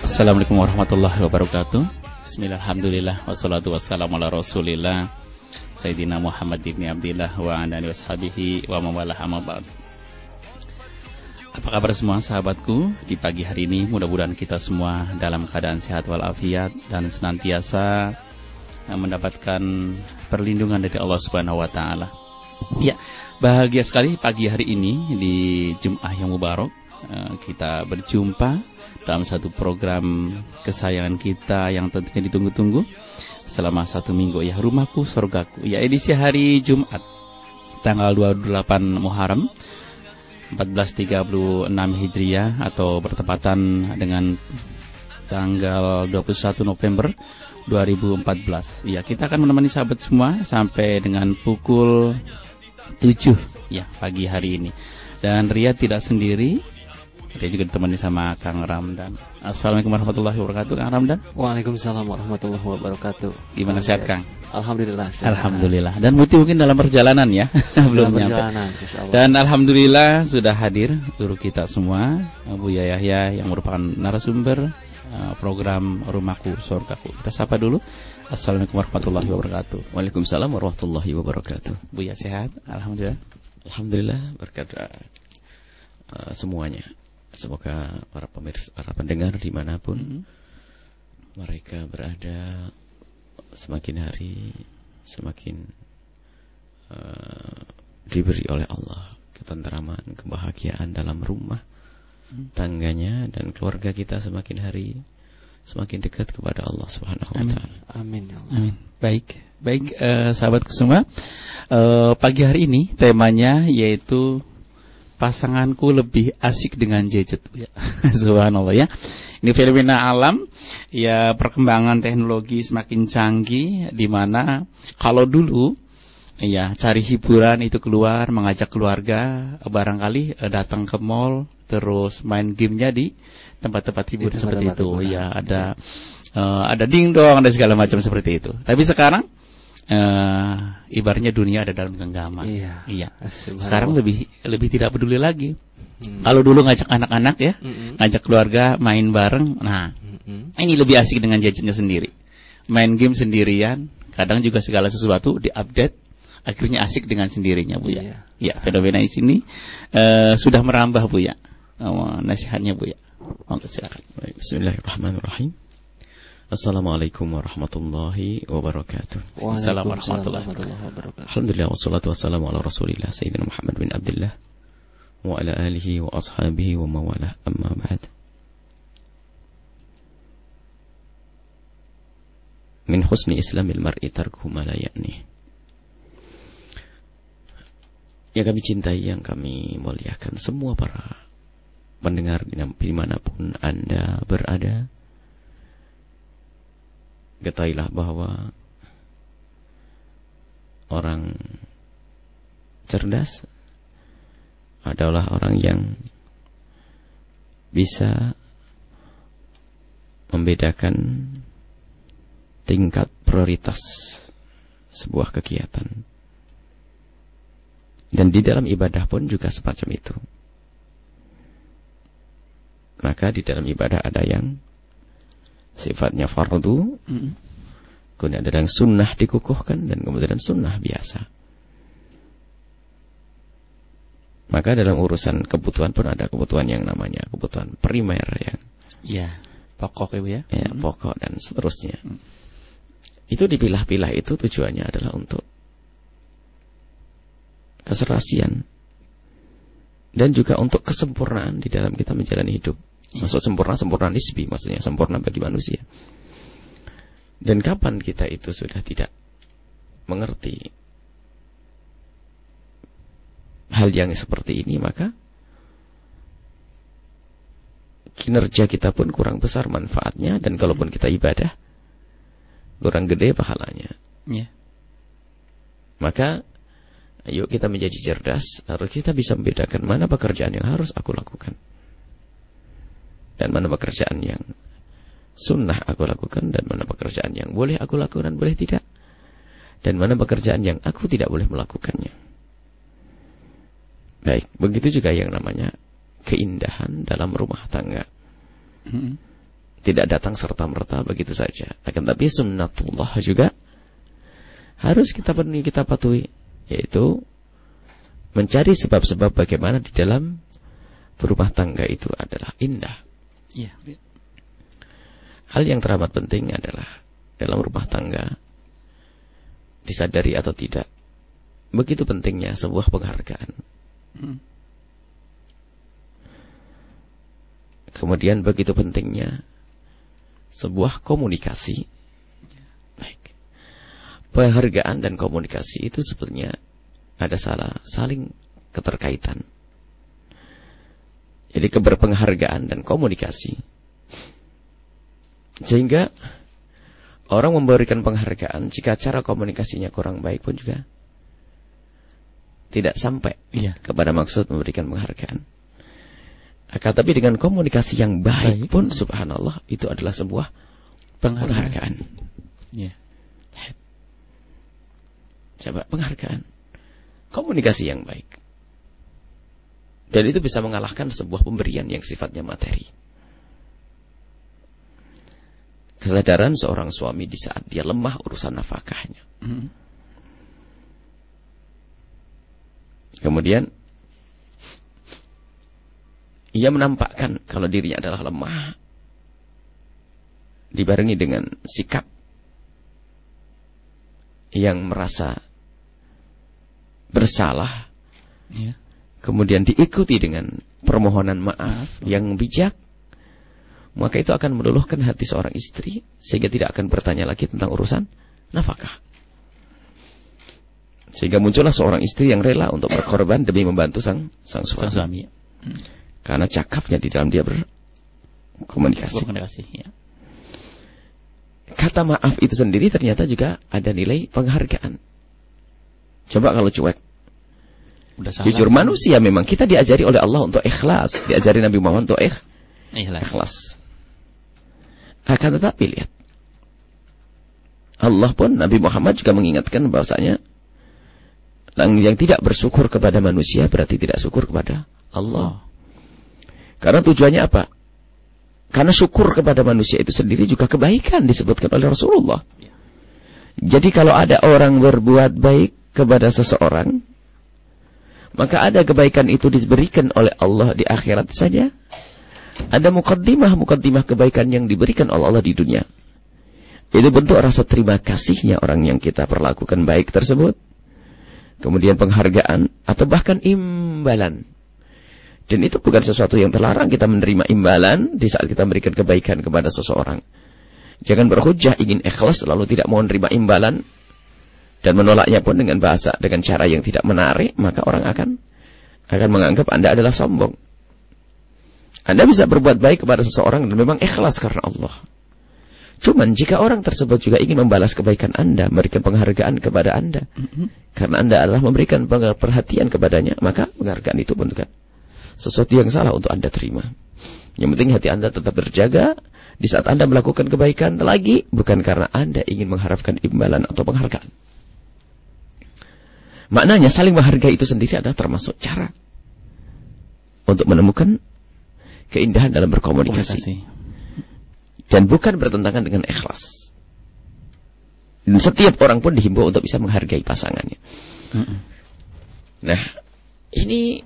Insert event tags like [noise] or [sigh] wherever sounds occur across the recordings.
Assalamualaikum warahmatullahi wabarakatuh. Bismillahirrahmanirrahim Wassalatu wassalamu ala rasulillah. Sayyidina Muhammad ibn Abdillah Wa anani washabihi wa mawalah amma ba'd. Apa kabar semua sahabatku Di pagi hari ini? Mudah-mudahan kita semua Dalam keadaan sehat walafiat Dan senantiasa Mendapatkan perlindungan dari Allah subhanahu wa ta'ala. Ya, bahagia sekali pagi hari ini Di Jum'ah yang Mubarak. Eh, kita berjumpa dalam satu program kesayangan kita yang tentunya ditunggu-tunggu selama satu minggu. Ya rumahku surgaku ya edisi hari Jumat tanggal 28 Muharram 1436 Hijriah atau bertepatan dengan tanggal 21 November 2014 ya kita akan menemani sahabat semua sampai dengan pukul 7 ya pagi hari ini dan Ria tidak sendiri dia juga ditemani sama Kang Ramdan. Assalamualaikum warahmatullahi wabarakatuh, Kang Ramdan. Waalaikumsalam warahmatullahi wabarakatuh. Gimana sehat, Kang? Alhamdulillah. Sehat. Alhamdulillah. Dan Muti mungkin dalam perjalanan ya, [laughs] belum nyampe. Dan alhamdulillah sudah hadir guru kita semua, Bu Yahya yang merupakan narasumber uh, program Rumahku Surgaku. Kita sapa dulu. Assalamualaikum warahmatullahi wabarakatuh. Waalaikumsalam warahmatullahi wabarakatuh. Bu ya sehat? Alhamdulillah. Alhamdulillah berkat uh, semuanya. Semoga para pemirsa, para pendengar di mana pun mm -hmm. mereka berada semakin hari semakin uh, diberi oleh Allah ketenteraman, kebahagiaan dalam rumah mm. tangganya dan keluarga kita semakin hari semakin dekat kepada Allah Subhanahu wa taala. Amin. Ya Amin. Baik. Baik uh, sahabatku semua. Uh, pagi hari ini temanya yaitu pasanganku lebih asik dengan gadget ya. [laughs] Subhanallah ya. Ini fenomena alam ya perkembangan teknologi semakin canggih di mana kalau dulu ya cari hiburan itu keluar mengajak keluarga barangkali eh, datang ke mall terus main gamenya di tempat-tempat hiburan seperti tempat itu ya ada uh, ada dingdong ada segala macam seperti itu. Tapi sekarang uh, ibaratnya dunia ada dalam genggaman. Iya. iya. Sekarang lebih lebih tidak peduli lagi. Hmm. Kalau dulu ngajak anak-anak ya, hmm. ngajak keluarga main bareng, nah hmm. ini lebih asik dengan gadgetnya sendiri. Main game sendirian, kadang juga segala sesuatu diupdate, akhirnya asik dengan sendirinya bu ya. Iya. Ya fenomena di sini uh, sudah merambah bu ya. Oh, nasihatnya bu ya. Monggo silakan. Bismillahirrahmanirrahim. Assalamualaikum warahmatullahi wabarakatuh. Assalamualaikum warahmatullahi wabarakatuh. Alhamdulillah wassalatu wassalamu ala Rasulillah Sayyidina Muhammad bin Abdullah wa ala alihi wa ashabihi wa mawalah amma ba'd. Min husni islamil mar'i tarkuhu ma la ya'ni. Yang kami cintai, yang kami muliakan semua para pendengar di mana pun Anda berada ketahuilah bahwa orang cerdas adalah orang yang bisa membedakan tingkat prioritas sebuah kegiatan. Dan di dalam ibadah pun juga semacam itu. Maka di dalam ibadah ada yang sifatnya fardu, mm. kemudian ada yang sunnah dikukuhkan dan kemudian sunnah biasa. Maka dalam urusan kebutuhan pun ada kebutuhan yang namanya kebutuhan primer yang ya pokok ibu ya, ya mm. pokok dan seterusnya. Mm. Itu dipilah-pilah itu tujuannya adalah untuk keserasian dan juga untuk kesempurnaan di dalam kita menjalani hidup. Maksud sempurna, sempurna nisbi maksudnya, sempurna bagi manusia. Dan kapan kita itu sudah tidak mengerti hal yang seperti ini, maka kinerja kita pun kurang besar manfaatnya, dan kalaupun kita ibadah, kurang gede pahalanya. Yeah. Maka, yuk kita menjadi cerdas, harus kita bisa membedakan mana pekerjaan yang harus aku lakukan dan mana pekerjaan yang sunnah aku lakukan dan mana pekerjaan yang boleh aku lakukan dan boleh tidak dan mana pekerjaan yang aku tidak boleh melakukannya baik begitu juga yang namanya keindahan dalam rumah tangga. Mm-mm. Tidak datang serta-merta begitu saja. Akan tapi sunnatullah juga harus kita penuhi, kita patuhi. Yaitu mencari sebab-sebab bagaimana di dalam berumah tangga itu adalah indah. Iya. Hal yang teramat penting adalah dalam rumah tangga disadari atau tidak begitu pentingnya sebuah penghargaan. Mm. Kemudian begitu pentingnya sebuah komunikasi. Penghargaan dan komunikasi itu sebetulnya ada salah saling keterkaitan. Jadi keberpenghargaan dan komunikasi. Sehingga orang memberikan penghargaan jika cara komunikasinya kurang baik pun juga tidak sampai Iya. kepada maksud memberikan penghargaan. Akan tapi dengan komunikasi yang baik Baik. pun subhanallah itu adalah sebuah Penghargaan. penghargaan. Iya. Coba penghargaan. Komunikasi yang baik. Dan itu bisa mengalahkan sebuah pemberian yang sifatnya materi. Kesadaran seorang suami di saat dia lemah urusan nafkahnya. Mm. Kemudian ia menampakkan kalau dirinya adalah lemah dibarengi dengan sikap yang merasa bersalah Iya. kemudian diikuti dengan permohonan maaf Maaf. yang bijak maka itu akan meluluhkan hati seorang istri sehingga tidak akan bertanya lagi tentang urusan nafkah sehingga muncullah seorang istri yang rela untuk berkorban demi membantu sang sang Sang suami suami. karena cakapnya di dalam dia berkomunikasi Komunikasi. Ya. kata maaf itu sendiri ternyata juga ada nilai penghargaan coba kalau cuek Udah salah. jujur manusia memang kita diajari oleh Allah untuk ikhlas diajari Nabi Muhammad untuk ikh- Ikhlas. ikhlas akan tetapi lihat Allah pun Nabi Muhammad juga mengingatkan bahwasanya yang yang tidak bersyukur kepada manusia berarti tidak syukur kepada Allah. Karena tujuannya apa? Karena syukur kepada manusia itu sendiri juga kebaikan disebutkan oleh Rasulullah. Jadi kalau ada orang berbuat baik kepada seseorang, maka ada kebaikan itu diberikan oleh Allah di akhirat saja. Ada mukaddimah-mukaddimah kebaikan yang diberikan oleh Allah di dunia. Itu bentuk rasa terima kasihnya orang yang kita perlakukan baik tersebut. Kemudian penghargaan atau bahkan imbalan. Dan itu bukan sesuatu yang terlarang kita menerima imbalan di saat kita memberikan kebaikan kepada seseorang. Jangan berhujah ingin ikhlas lalu tidak mau menerima imbalan dan menolaknya pun dengan bahasa dengan cara yang tidak menarik, maka orang akan akan menganggap Anda adalah sombong. Anda bisa berbuat baik kepada seseorang dan memang ikhlas karena Allah. Cuman jika orang tersebut juga ingin membalas kebaikan Anda, memberikan penghargaan kepada Anda, Mm-mm. karena Anda adalah memberikan perhatian kepadanya, maka penghargaan itu pun bukan sesuatu yang salah untuk Anda terima. Yang penting hati Anda tetap terjaga di saat Anda melakukan kebaikan lagi, bukan karena Anda ingin mengharapkan imbalan atau penghargaan. Maknanya saling menghargai itu sendiri adalah termasuk cara untuk menemukan keindahan dalam berkomunikasi Komunikasi. dan bukan bertentangan dengan ikhlas. Dan setiap orang pun dihimbau untuk bisa menghargai pasangannya. Nah, ini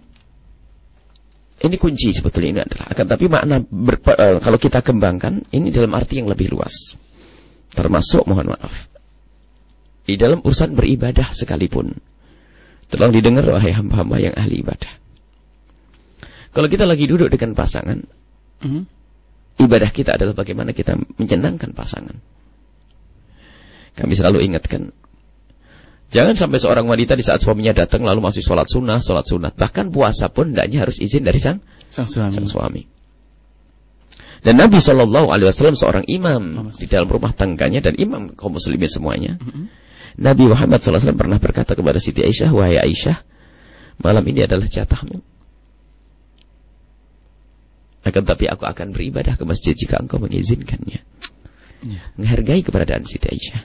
ini kunci sebetulnya ini adalah akan tapi makna ber- eh, kalau kita kembangkan ini dalam arti yang lebih luas. Termasuk mohon maaf. Di dalam urusan beribadah sekalipun. Tolong didengar wahai hamba-hamba yang ahli ibadah. Kalau kita lagi duduk dengan pasangan, Mhm. ibadah kita adalah bagaimana kita menyenangkan pasangan. Kami selalu ingatkan, jangan sampai seorang wanita di saat suaminya datang lalu masih sholat sunnah, sholat sunat. Bahkan puasa pun hendaknya harus izin dari sang, Sang suami. sang suami. Dan Nabi Shallallahu Alaihi Wasallam seorang imam di dalam rumah tangganya dan imam kaum muslimin semuanya. Mhm. Nabi Muhammad SAW pernah berkata kepada Siti Aisyah, wahai Aisyah, malam ini adalah jatahmu. Akan tapi aku akan beribadah ke masjid jika engkau mengizinkannya. Iya. Menghargai keberadaan Siti Aisyah.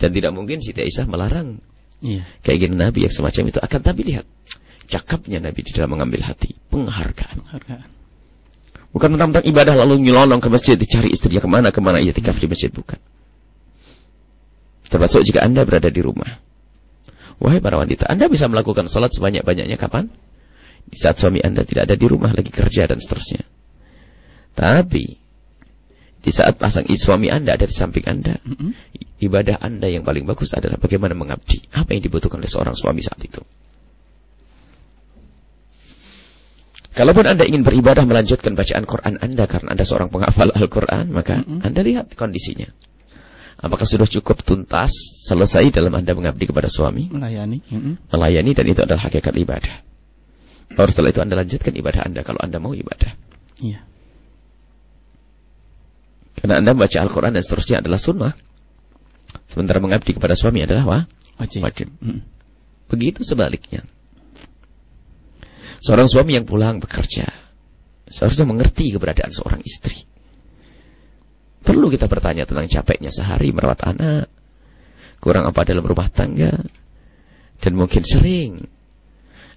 Dan tidak mungkin Siti Aisyah melarang Iya. keinginan Nabi yang semacam itu. Akan tapi lihat, cakapnya Nabi di dalam mengambil hati, penghargaan. Penghargaan. Bukan tentang ibadah lalu nyelonong ke masjid dicari istrinya ke mana ke mana ia tikaf di masjid bukan. Termasuk jika anda berada di rumah. Wahai para wanita, anda bisa melakukan sholat sebanyak-banyaknya kapan? Di saat suami anda tidak ada di rumah lagi kerja dan seterusnya. Tapi di saat pasang suami anda ada di samping anda, mm -hmm. ibadah anda yang paling bagus adalah bagaimana mengabdi. Apa yang dibutuhkan oleh seorang suami saat itu? Kalaupun Anda ingin beribadah melanjutkan bacaan Quran Anda karena Anda seorang penghafal Al-Quran, maka mm -hmm. Anda lihat kondisinya. Apakah sudah cukup tuntas, selesai dalam Anda mengabdi kepada suami? Melayani. Mm -hmm. Melayani dan itu adalah hakikat ibadah. Baru setelah itu Anda lanjutkan ibadah Anda kalau Anda mau ibadah. Iya. Karena Anda membaca Al-Quran dan seterusnya adalah sunnah. Sementara mengabdi kepada suami adalah wah, wajib. wajib. Mm. Begitu sebaliknya. Seorang suami yang pulang bekerja seharusnya mengerti keberadaan seorang istri. Perlu kita bertanya tentang capeknya sehari merawat anak, kurang apa dalam rumah tangga, dan mungkin sering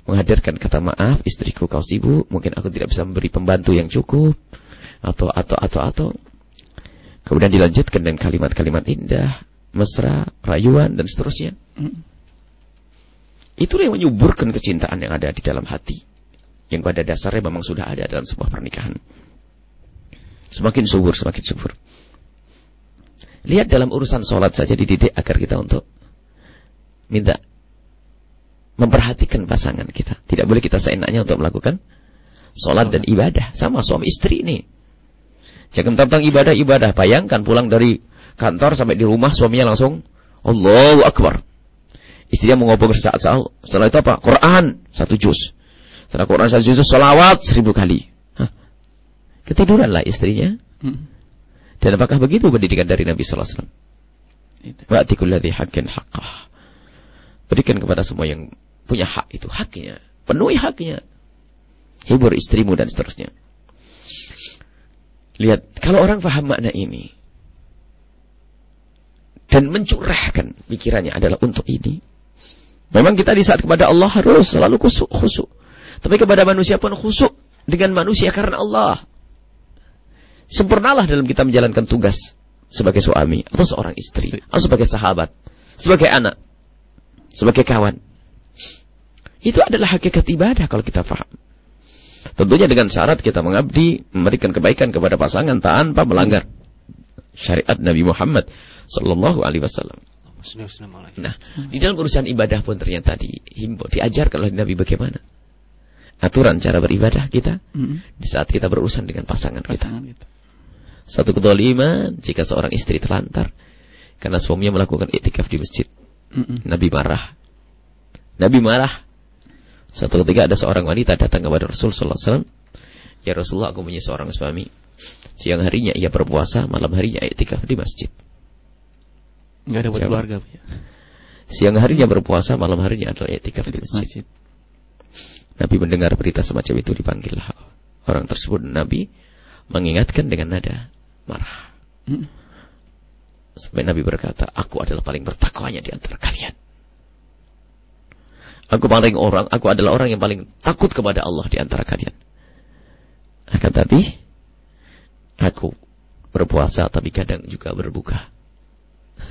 menghadirkan kata maaf istriku kau sibuk, mungkin aku tidak bisa memberi pembantu yang cukup, atau atau atau atau. Kemudian dilanjutkan dengan kalimat-kalimat indah, mesra, rayuan dan seterusnya. Mm. Itulah yang menyuburkan kecintaan yang ada di dalam hati yang pada dasarnya memang sudah ada dalam sebuah pernikahan. Semakin subur, semakin subur. Lihat dalam urusan sholat saja dididik agar kita untuk minta memperhatikan pasangan kita. Tidak boleh kita seenaknya untuk melakukan sholat dan ibadah. Sama suami istri ini. Jangan tentang ibadah-ibadah. Bayangkan pulang dari kantor sampai di rumah suaminya langsung Allahu Akbar. Istrinya mengobong saat saat. Setelah itu apa? Quran satu juz. Setelah Quran satu juz, salawat seribu kali. Hah? Ketiduranlah istrinya. Hmm. Dan apakah begitu pendidikan dari Nabi Sallallahu Alaihi Wasallam? Wa'tikul ladhi haqqin haqqah. Berikan kepada semua yang punya hak itu haknya. Penuhi haknya. Hibur istrimu dan seterusnya. Lihat, kalau orang paham makna ini. Dan mencurahkan pikirannya adalah untuk ini. Memang kita di saat kepada Allah harus selalu khusuk. khusuk. Tapi kepada manusia pun khusuk dengan manusia karena Allah. Sempurnalah dalam kita menjalankan tugas sebagai suami atau seorang istri atau sebagai sahabat, sebagai anak, sebagai kawan. Itu adalah hakikat ibadah kalau kita faham. Tentunya dengan syarat kita mengabdi, memberikan kebaikan kepada pasangan tanpa melanggar syariat Nabi Muhammad sallallahu alaihi wasallam. Nah, di dalam urusan ibadah pun ternyata dihimbau, diajarkan oleh Nabi bagaimana aturan cara beribadah kita mm-hmm. di saat kita berurusan dengan pasangan, pasangan kita. kita. Satu kedoliman jika seorang istri terlantar karena suaminya melakukan itikaf di masjid. Mm-hmm. Nabi marah. Nabi marah. Suatu ketika ada seorang wanita datang kepada Rasul sallallahu alaihi wasallam, "Ya Rasulullah, aku punya seorang suami. Siang harinya ia berpuasa, malam harinya itikaf di masjid." Enggak ada buat keluarga, ya. Siang harinya berpuasa, malam harinya adalah itikaf di masjid. masjid. Nabi mendengar berita semacam itu dipanggillah orang tersebut. Nabi mengingatkan dengan nada marah. Hmm. Sampai Nabi berkata, aku adalah paling bertakwanya di antara kalian. Aku paling orang, aku adalah orang yang paling takut kepada Allah di antara kalian. Akan tapi, aku berpuasa tapi kadang juga berbuka. [laughs]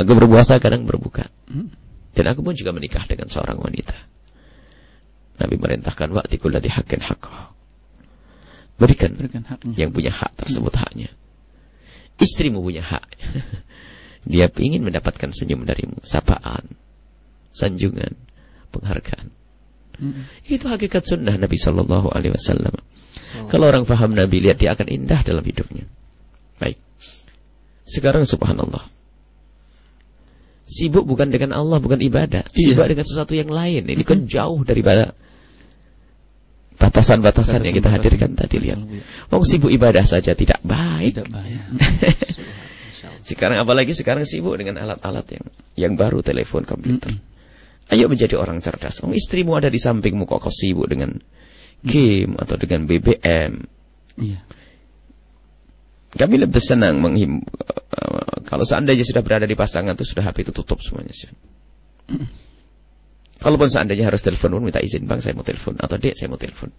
aku berpuasa kadang berbuka. Hmm. Dan aku pun juga menikah dengan seorang wanita. Nabi merintahkan waktu ladhi haqqin haqqah. Berikan, Berikan haknya. yang punya hak tersebut hmm. haknya. Istrimu punya hak. [laughs] Dia ingin mendapatkan senyum darimu, sapaan, sanjungan, penghargaan. Hmm. Itu hakikat sunnah Nabi Shallallahu Alaihi Wasallam. Oh. Kalau orang faham Nabi, lihat dia akan indah dalam hidupnya. Baik. Sekarang Subhanallah. Sibuk bukan dengan Allah, bukan ibadah. Iya. Sibuk dengan sesuatu yang lain. Ini kan jauh daripada batasan-batasan yang kita hadirkan tadi lihat. Oh sibuk ibadah saja tidak baik. Tidak baik. [laughs] sekarang apalagi sekarang sibuk dengan alat-alat yang yang baru telepon komputer. Ayo menjadi orang cerdas. Oh istrimu ada di sampingmu kok kau sibuk dengan game atau dengan BBM. Iya. Kami lebih senang menghim uh, kalau seandainya sudah berada di pasangan itu sudah HP itu tutup semuanya sih. Kalaupun seandainya harus telepon pun minta izin, Bang saya mau telepon atau Dek saya mau telepon.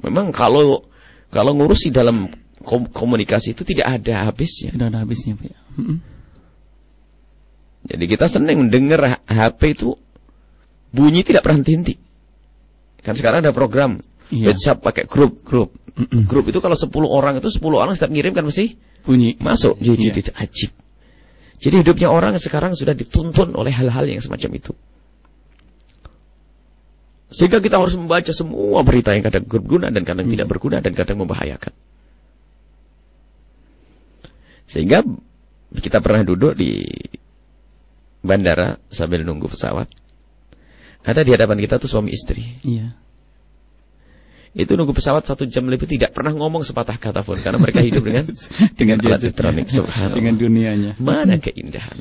Memang kalau kalau ngurusi dalam komunikasi itu tidak ada habisnya. Tidak ada habisnya, Pak. Jadi kita senang mendengar HP itu bunyi tidak pernah henti. Kan sekarang ada program iya. WhatsApp pakai grup. Grup. Grup itu kalau 10 orang itu 10 orang setiap ngirim kan mesti bunyi. Masuk. Jadi iya. ajib. Jadi hidupnya orang sekarang sudah dituntun oleh hal-hal yang semacam itu. Sehingga kita harus membaca semua berita yang kadang berguna dan kadang hmm. tidak berguna dan kadang membahayakan. Sehingga kita pernah duduk di bandara sambil nunggu pesawat. Ada di hadapan kita tuh suami istri. Iya. Itu nunggu pesawat satu jam lebih tidak pernah ngomong sepatah kata pun karena mereka hidup dengan [laughs] dengan alat elektronik. Dengan dunianya. Mana keindahan.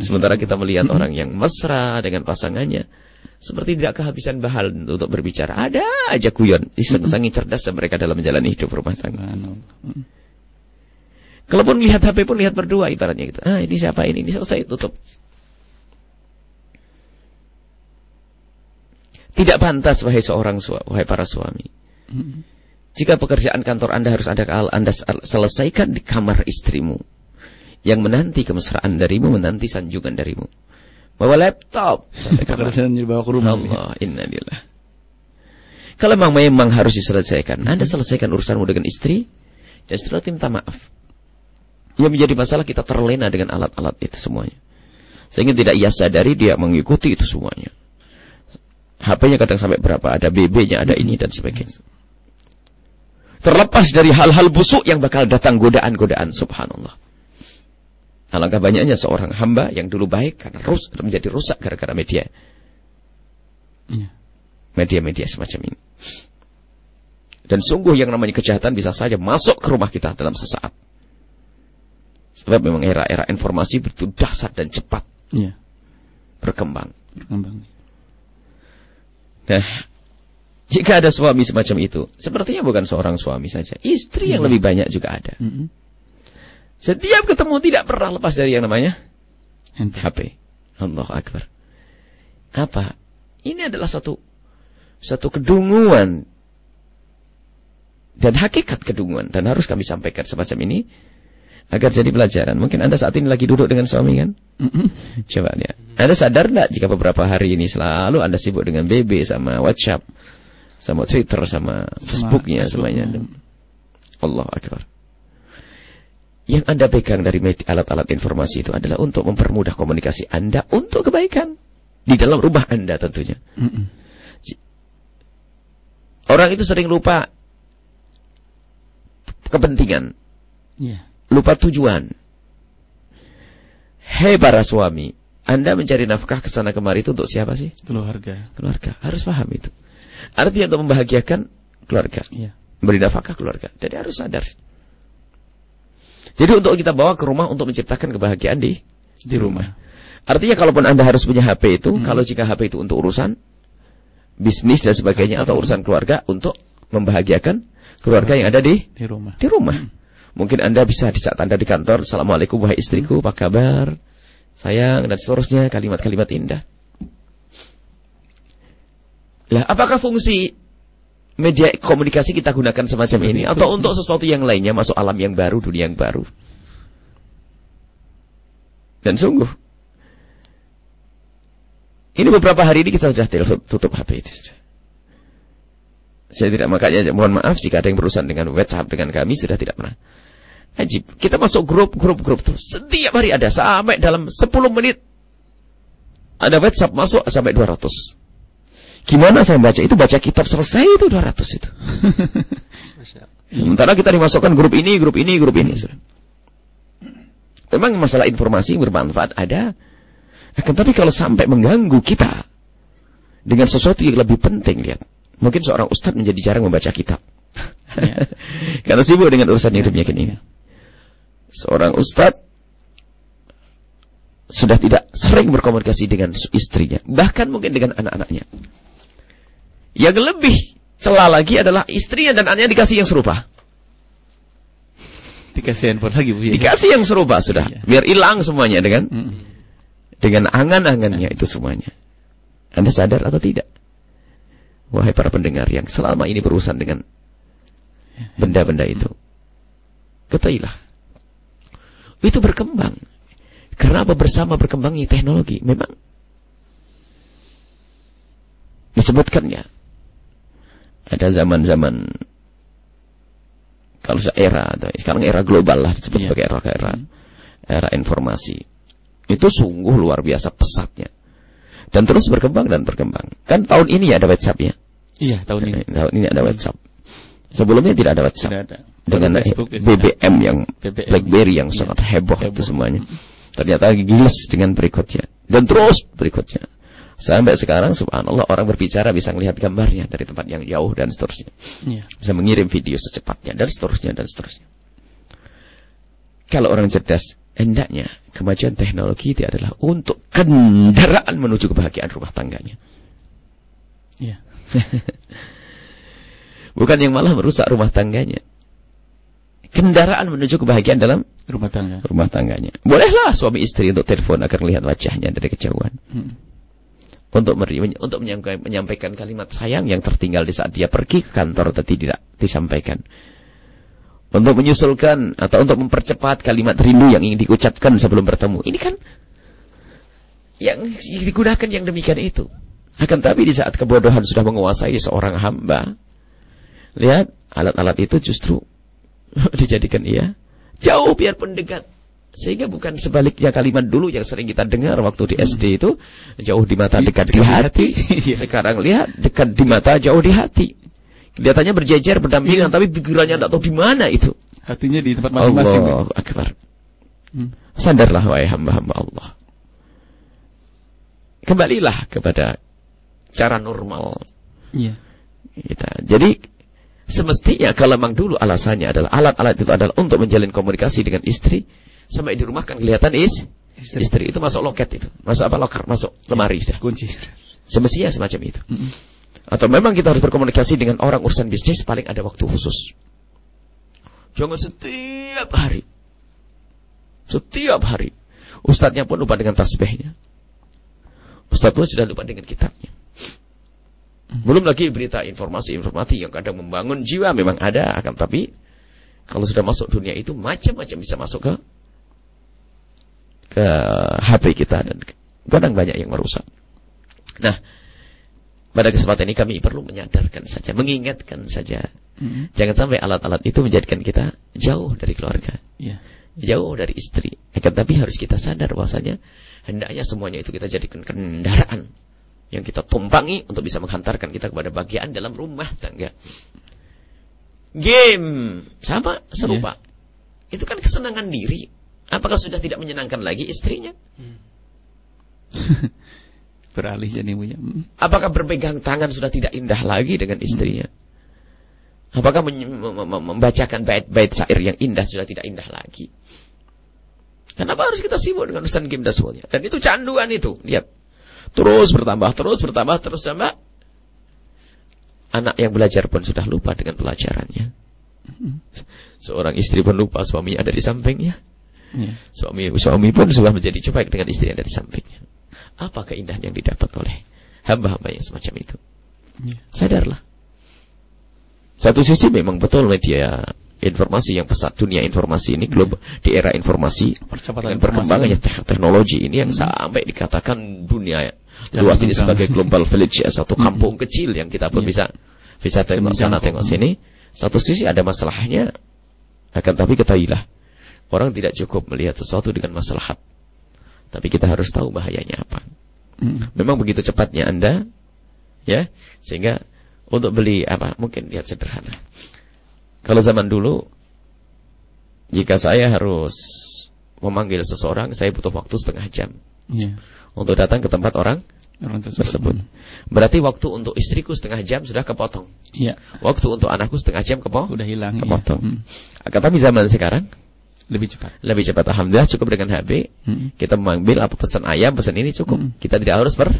Sementara kita melihat orang yang mesra dengan pasangannya, seperti tidak kehabisan bahal untuk berbicara. Ada aja kuyon, iseng-sengi cerdas dan mereka dalam menjalani hidup rumah tangga. Kalaupun lihat HP pun lihat berdua ibaratnya gitu. Ah ini siapa ini? Ini selesai tutup. Tidak pantas wahai seorang wahai para suami jika pekerjaan kantor Anda harus Anda Anda selesaikan di kamar istrimu. Yang menanti kemesraan darimu, menanti sanjungan darimu. Bawa laptop Pekerjaan dibawa ke rumah. Allah, innalillah. Kalau memang, memang harus diselesaikan, Anda selesaikan urusanmu dengan istri, dan setelah itu minta maaf. Yang menjadi masalah kita terlena dengan alat-alat itu semuanya. Sehingga tidak ia sadari dia mengikuti itu semuanya. HP-nya kadang sampai berapa, ada BB-nya, ada ini dan sebagainya. Terlepas dari hal-hal busuk yang bakal datang godaan-godaan subhanallah. Alangkah banyaknya seorang hamba yang dulu baik karena rus, menjadi rusak gara-gara media. Ya. Media-media semacam ini. Dan sungguh yang namanya kejahatan bisa saja masuk ke rumah kita dalam sesaat. Sebab memang era-era informasi begitu dahsyat dan cepat. Ya. Berkembang. Berkembang. Nah, jika ada suami semacam itu, sepertinya bukan seorang suami saja, istri yang hmm. lebih banyak juga ada. Hmm. Setiap ketemu tidak pernah lepas dari yang namanya HP. Allah Akbar. Apa? Ini adalah satu satu kedunguan dan hakikat kedunguan dan harus kami sampaikan semacam ini agar jadi pelajaran. Mungkin Anda saat ini lagi duduk dengan suami kan? Mm-hmm. Coba ya. Anda sadar tidak jika beberapa hari ini selalu Anda sibuk dengan BB sama WhatsApp? Sama Twitter sama Facebooknya semuanya. Allah Akbar. Yang Anda pegang dari alat-alat informasi itu adalah untuk mempermudah komunikasi Anda untuk kebaikan di dalam rumah Anda tentunya. Mm -mm. Orang itu sering lupa kepentingan. Yeah. Lupa tujuan. Hei para suami, Anda mencari nafkah ke sana kemari itu untuk siapa sih? Keluarga. Keluarga. Harus paham itu. Artinya untuk membahagiakan keluarga. Ya. Beri nafkah keluarga. Jadi harus sadar. Jadi untuk kita bawa ke rumah untuk menciptakan kebahagiaan di di rumah. Artinya kalaupun Anda harus punya HP itu, hmm. kalau jika HP itu untuk urusan bisnis dan sebagainya atau urusan keluarga untuk membahagiakan keluarga yang ada di di rumah. Di rumah. Hmm. Mungkin Anda bisa di saat Anda di kantor, Assalamualaikum wahai istriku, apa kabar? Sayang dan seterusnya kalimat-kalimat indah. Lah, apakah fungsi media komunikasi kita gunakan semacam ini atau [laughs] untuk sesuatu yang lainnya masuk alam yang baru, dunia yang baru? Dan sungguh ini beberapa hari ini kita sudah telepon tutup HP itu. Saya tidak makanya mohon maaf jika ada yang berurusan dengan WhatsApp dengan kami sudah tidak pernah. Ajib. Kita masuk grup grup grup tuh setiap hari ada sampai dalam 10 menit ada WhatsApp masuk sampai 200. Gimana saya baca? Itu baca kitab selesai itu 200 itu. Sementara kita dimasukkan grup ini, grup ini, grup ini. Memang masalah informasi bermanfaat ada. Akan tapi kalau sampai mengganggu kita dengan sesuatu yang lebih penting, lihat. Mungkin seorang ustadz menjadi jarang membaca kitab. Ya. [laughs] Karena sibuk dengan urusan yang demikian ini. Seorang ustadz sudah tidak sering berkomunikasi dengan istrinya, bahkan mungkin dengan anak-anaknya. Yang lebih celah lagi adalah istrinya dan anaknya dikasih yang serupa. Dikasih handphone lagi Bu. Ya? Dikasih yang serupa sudah. Iya. Biar hilang semuanya dengan mm. dengan angan-angannya itu semuanya. Anda sadar atau tidak? Wahai para pendengar yang selama ini berurusan dengan benda-benda itu. Ketahuilah. Itu berkembang. Karena apa bersama berkembangnya teknologi? Memang disebutkannya ada zaman-zaman kalau era sekarang era global lah disebut yeah. sebagai era-era era informasi. Itu sungguh luar biasa pesatnya. Dan terus berkembang dan berkembang. Kan tahun ini ada WhatsApp ya iya tahun ini. Tahun ini ada WhatsApp. Sebelumnya tidak ada WhatsApp. Tidak ada. dengan Facebook, BBM yang BBM. BlackBerry yang yeah. sangat heboh, heboh. itu semuanya. Ternyata giles dengan berikutnya. Dan terus berikutnya Sampai sekarang subhanallah orang berbicara bisa melihat gambarnya dari tempat yang jauh dan seterusnya. Ya. Bisa mengirim video secepatnya dan seterusnya dan seterusnya. Kalau orang cerdas, hendaknya kemajuan teknologi itu adalah untuk kendaraan menuju kebahagiaan rumah tangganya. Ya. [laughs] Bukan yang malah merusak rumah tangganya. Kendaraan menuju kebahagiaan dalam rumah tangga. Rumah tangganya. Bolehlah suami istri untuk telepon agar melihat wajahnya dari kejauhan. Hmm untuk untuk menyampaikan kalimat sayang yang tertinggal di saat dia pergi ke kantor tetapi tidak disampaikan. Untuk menyusulkan atau untuk mempercepat kalimat rindu yang ingin diucapkan sebelum bertemu. Ini kan yang digunakan yang demikian itu. Akan tapi di saat kebodohan sudah menguasai seorang hamba, lihat alat-alat itu justru [laughs] dijadikan ia jauh biarpun dekat sehingga bukan sebaliknya kalimat dulu yang sering kita dengar waktu di SD itu jauh di mata dekat di, hati. [laughs] Iya. Sekarang lihat dekat di mata jauh di hati. Kelihatannya berjejer berdampingan iya. tapi pikirannya tidak tahu di mana itu. Hatinya di tempat masing-masing. Allah akbar. Hmm. Sadarlah wahai hamba-hamba Allah. Kembalilah kepada cara normal. Iya. Kita. Jadi semestinya kalau memang dulu alasannya adalah alat-alat itu adalah untuk menjalin komunikasi dengan istri, sampai di rumah kan kelihatan is istri. istri itu masuk loket itu. Masuk apa? Loker masuk lemari sudah. Kunci. Semestinya semacam itu. Mm -hmm. atau memang kita harus berkomunikasi dengan orang urusan bisnis paling ada waktu khusus. Jangan setiap hari. Setiap hari. Ustadznya pun lupa dengan tasbihnya. Ustadz pun sudah lupa dengan kitabnya. Belum lagi berita informasi-informasi yang kadang membangun jiwa memang ada akan tapi kalau sudah masuk dunia itu macam-macam bisa masuk ke ke HP kita dan kadang banyak yang merusak. Nah, pada kesempatan ini kami perlu menyadarkan saja, mengingatkan saja. Mm-hmm. Jangan sampai alat-alat itu menjadikan kita jauh dari keluarga. Yeah. Jauh dari istri. Akan tapi harus kita sadar bahwasanya hendaknya semuanya itu kita jadikan kendaraan yang kita tumpangi untuk bisa menghantarkan kita kepada bagian dalam rumah tangga. Game sama serupa. Yeah. Itu kan kesenangan diri. Apakah sudah tidak menyenangkan lagi istrinya? Hmm. [laughs] Beralih jadi. Hmm. Apakah berpegang tangan sudah tidak indah lagi dengan istrinya? Apakah membacakan bait-bait syair yang indah sudah tidak indah lagi? Kenapa harus kita sibuk dengan urusan game dan semuanya? Dan itu canduan itu, lihat. Terus bertambah, terus bertambah, terus tambah. Anak yang belajar pun sudah lupa dengan pelajarannya. Hmm. Seorang istri pun lupa suaminya ada di sampingnya. Ya. Suami suami pun sudah menjadi cuek dengan istri yang dari sampingnya. Apa keindahan yang didapat oleh hamba-hamba yang semacam itu? Ya. Sadarlah. Satu sisi memang betul media informasi yang pesat dunia informasi ini global di era informasi percepatan perkembangannya teknologi ini yang hmm. sampai dikatakan dunia luas ini sebagai global village ya, satu hmm. kampung hmm. kecil yang kita pun ya. bisa bisa tengok sana tengok sini satu sisi ada masalahnya akan tapi ketahuilah Orang tidak cukup melihat sesuatu dengan maslahat. Tapi kita harus tahu bahayanya apa. Hmm. Memang begitu cepatnya Anda, ya, sehingga untuk beli apa, mungkin lihat sederhana. Kalau zaman dulu, jika saya harus memanggil seseorang, saya butuh waktu setengah jam. Yeah. Untuk datang ke tempat orang, orang tersebut. tersebut. Berarti waktu untuk istriku setengah jam sudah kepotong. Yeah. Waktu untuk anakku setengah jam kepotong. Sudah hilang. Kepotong. Ya. Hmm. Tapi zaman sekarang, lebih cepat. Lebih cepat. Alhamdulillah cukup dengan HP. Hmm. Kita mengambil apa pesan ayam, pesan ini cukup. Hmm. Kita tidak harus ber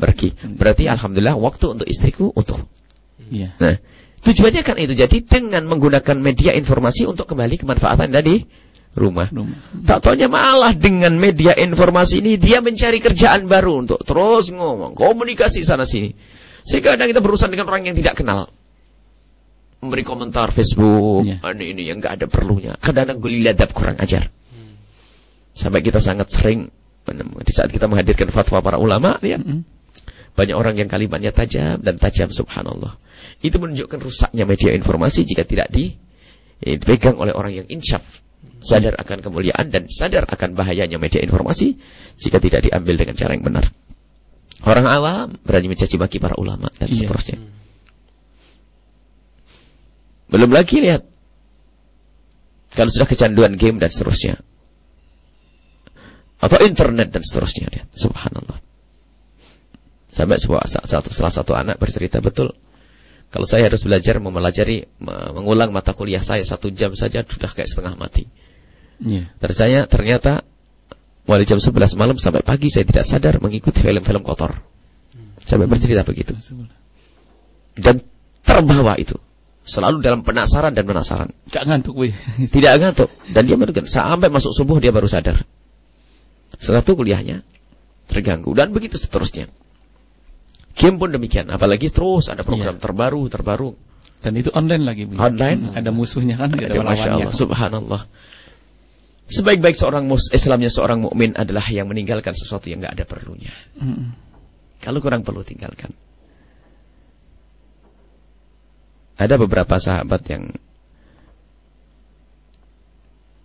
pergi. Hmm. Berarti alhamdulillah waktu untuk istriku utuh. Yeah. Nah, tujuannya kan itu. Jadi dengan menggunakan media informasi untuk kembali kemanfaatan tadi rumah. Rumah. Tak taunya malah dengan media informasi ini dia mencari kerjaan baru untuk terus ngomong, komunikasi sana sini. Sehingga kadang kita berurusan dengan orang yang tidak kenal. Memberi komentar Facebook, Ya. ini ini yang nggak ada perlunya. Kadang-kadang guliladab kurang ajar. Sampai kita sangat sering di saat kita menghadirkan fatwa para ulama, lihat Mm-mm. banyak orang yang kalimatnya tajam dan tajam subhanallah. Itu menunjukkan rusaknya media informasi jika tidak di, eh, dipegang oleh orang yang insyaf. Sadar akan kemuliaan dan sadar akan bahayanya media informasi jika tidak diambil dengan cara yang benar. Orang awam berani mencaci maki para ulama dan Iya. seterusnya. Belum lagi lihat. Kalau sudah kecanduan game dan seterusnya. Atau internet dan seterusnya. Lihat. Subhanallah. Sampai sebuah, satu, salah satu anak bercerita betul. Kalau saya harus belajar mempelajari, me- mengulang mata kuliah saya satu jam saja sudah kayak setengah mati. Iya. Dan saya ternyata mulai jam 11 malam sampai pagi saya tidak sadar mengikuti film-film kotor. Sampai bercerita begitu. Dan terbawa itu. Selalu dalam penasaran dan penasaran. Gak ngantuk, Boy. [laughs] Tidak ngantuk. Dan dia mendengar sampai masuk subuh dia baru sadar. Setelah itu kuliahnya terganggu. Dan begitu seterusnya. Game pun demikian. Apalagi terus ada program Iya. terbaru, terbaru. Dan itu online lagi, Bu. Online. Ada musuhnya kan, ada, Ada Masya. Allah, subhanallah. Sebaik-baik seorang mus Islamnya seorang mukmin adalah yang meninggalkan sesuatu yang nggak ada perlunya. Mm-mm. Kalau kurang perlu tinggalkan. Ada beberapa sahabat yang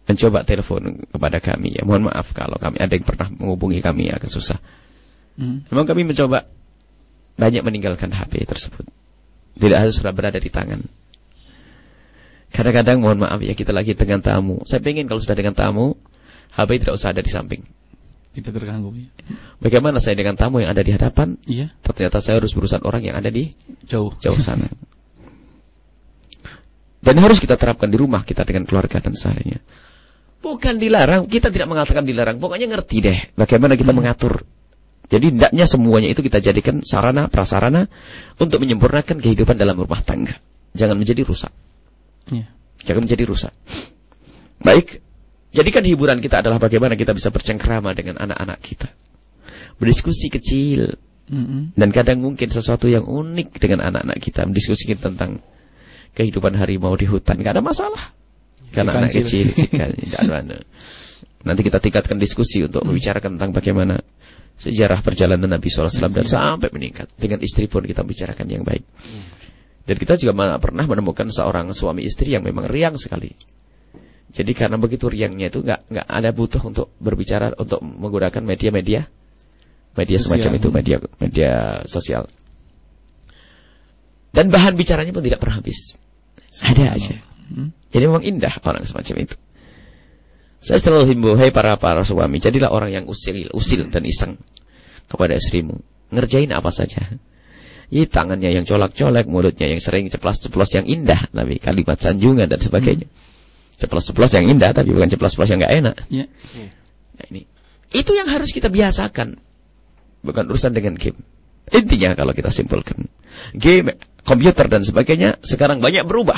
mencoba telepon kepada kami ya. Mohon maaf kalau kami ada yang pernah menghubungi kami agak susah. Mm. Memang kami mencoba banyak meninggalkan HP tersebut. Tidak harus sudah berada di tangan. Kadang-kadang mohon maaf ya kita lagi dengan tamu. Saya pengen kalau sudah dengan tamu, HP tidak usah ada di samping. Tidak terganggu, Bu. Bagaimana saya dengan tamu yang ada di hadapan, Iya, ternyata saya harus berurusan orang yang ada di jauh. jauh sana. [laughs] Dan harus kita terapkan di rumah kita dengan keluarga dan seharinya. Bukan dilarang, kita tidak mengatakan dilarang. Pokoknya ngerti deh bagaimana kita Hmm. mengatur. Jadi hendaknya semuanya itu kita jadikan sarana prasarana untuk menyempurnakan kehidupan dalam rumah tangga. Jangan menjadi rusak. Iya. Jangan menjadi rusak. Baik. Jadikan hiburan kita adalah bagaimana kita bisa bercengkrama dengan anak-anak kita. Berdiskusi kecil, Mm-mm. dan kadang mungkin sesuatu yang unik dengan anak-anak kita mendiskusikan tentang kehidupan harimau di hutan. Gak ada masalah. Karena anak kecil, [laughs] ada mana. Nanti kita tingkatkan diskusi untuk membicarakan tentang bagaimana sejarah perjalanan Nabi SAW dan sampai meningkat. Dengan istri pun kita bicarakan yang baik. Dan kita juga pernah menemukan seorang suami istri yang memang riang sekali. Jadi karena begitu riangnya itu nggak nggak ada butuh untuk berbicara untuk menggunakan media-media media semacam itu media media sosial. Dan bahan bicaranya pun tidak pernah habis. Ada aja. Mm. Jadi memang indah orang semacam itu. Saya selalu himbau, hai para para suami, jadilah orang yang usil, usil dan iseng kepada istrimu. Ngerjain apa saja. Ini tangannya yang colak-colek, mulutnya yang sering ceplas-ceplos yang indah, tapi kalimat sanjungan dan sebagainya. Ceplos-ceplos yang indah, tapi bukan ceplos-ceplos yang nggak enak. Iya. Nah, ini. Itu yang harus kita biasakan. Bukan urusan dengan game. Intinya kalau kita simpulkan. Game, komputer dan sebagainya sekarang banyak berubah.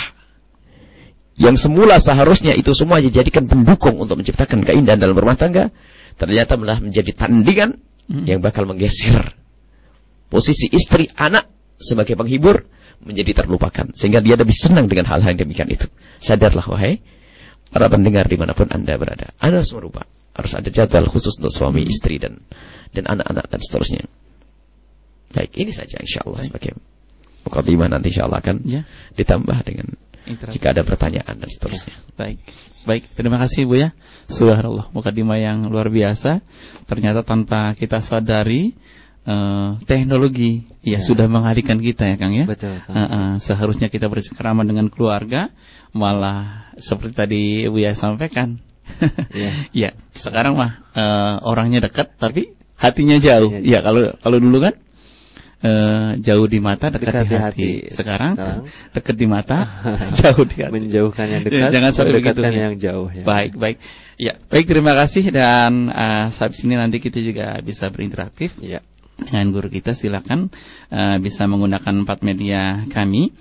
Yang semula seharusnya itu semua dijadikan pendukung untuk menciptakan keindahan dalam rumah tangga. Ternyata malah menjadi tandingan Mm. yang bakal menggeser posisi istri, anak sebagai penghibur menjadi terlupakan. Sehingga dia lebih senang dengan hal-hal yang demikian itu. Sadarlah wahai para pendengar di mana pun anda berada. Anda harus merubah. Harus ada jadwal khusus untuk suami, istri, dan dan anak-anak dan seterusnya. Baik, ini saja insya Allah sebagai mukadimah nanti insya Allah akan Ya. ditambah dengan Interaktif. jika ada pertanyaan dan seterusnya. Baik. Baik, terima kasih Bu ya. Subhanallah, mukadimah yang luar biasa. Ternyata tanpa kita sadari eh, teknologi ya, Ya. sudah mengalihkan kita ya Kang ya. Betul. Kang. Eh, eh, seharusnya kita bercengkrama dengan keluarga, malah seperti tadi Bu ya sampaikan. [laughs] Iya. ya, sekarang mah eh, orangnya dekat tapi hatinya jauh. Hatinya Ya, kalau kalau dulu kan eh, jauh di mata dekat, Dekat di hati. hati. Sekarang Sekarang dekat di mata, [laughs] [laughs] jauh di hati. menjauhkan yang Ya, dekat, jangan sampai begitu, ya. yang jauh ya. Baik, baik. Ya, baik terima kasih dan uh, habis ini nanti kita juga bisa berinteraktif Iya. dengan guru kita silakan uh, bisa menggunakan empat media kami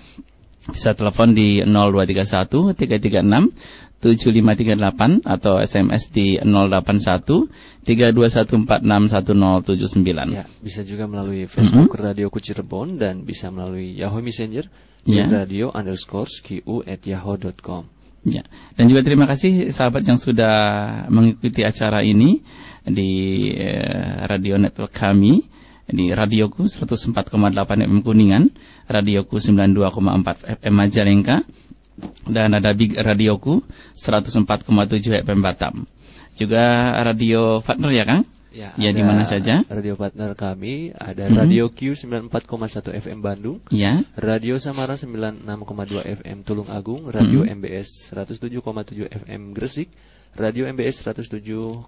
bisa telepon di 0231 336 7538 atau SMS di 081 321461079. Ya, bisa juga melalui Facebook mm -hmm. Radio Kucirebon dan bisa melalui Yahoo Messenger di ya. radio underscore qu at yahoo.com. Ya, dan juga terima kasih sahabat yang sudah mengikuti acara ini di eh, radio network kami di radioku 104,8 FM Kuningan, radioku 92,4 FM Majalengka, dan ada Big Radioku 104,7 FM Batam. Juga radio partner ya Kang? Ya, ya di mana saja? Radio partner kami ada hmm. Radio Q 94,1 FM Bandung, ya. Radio Samara 96,2 FM Tulung Agung, Radio hmm. MBS 107,7 FM Gresik, Radio MBS 107,9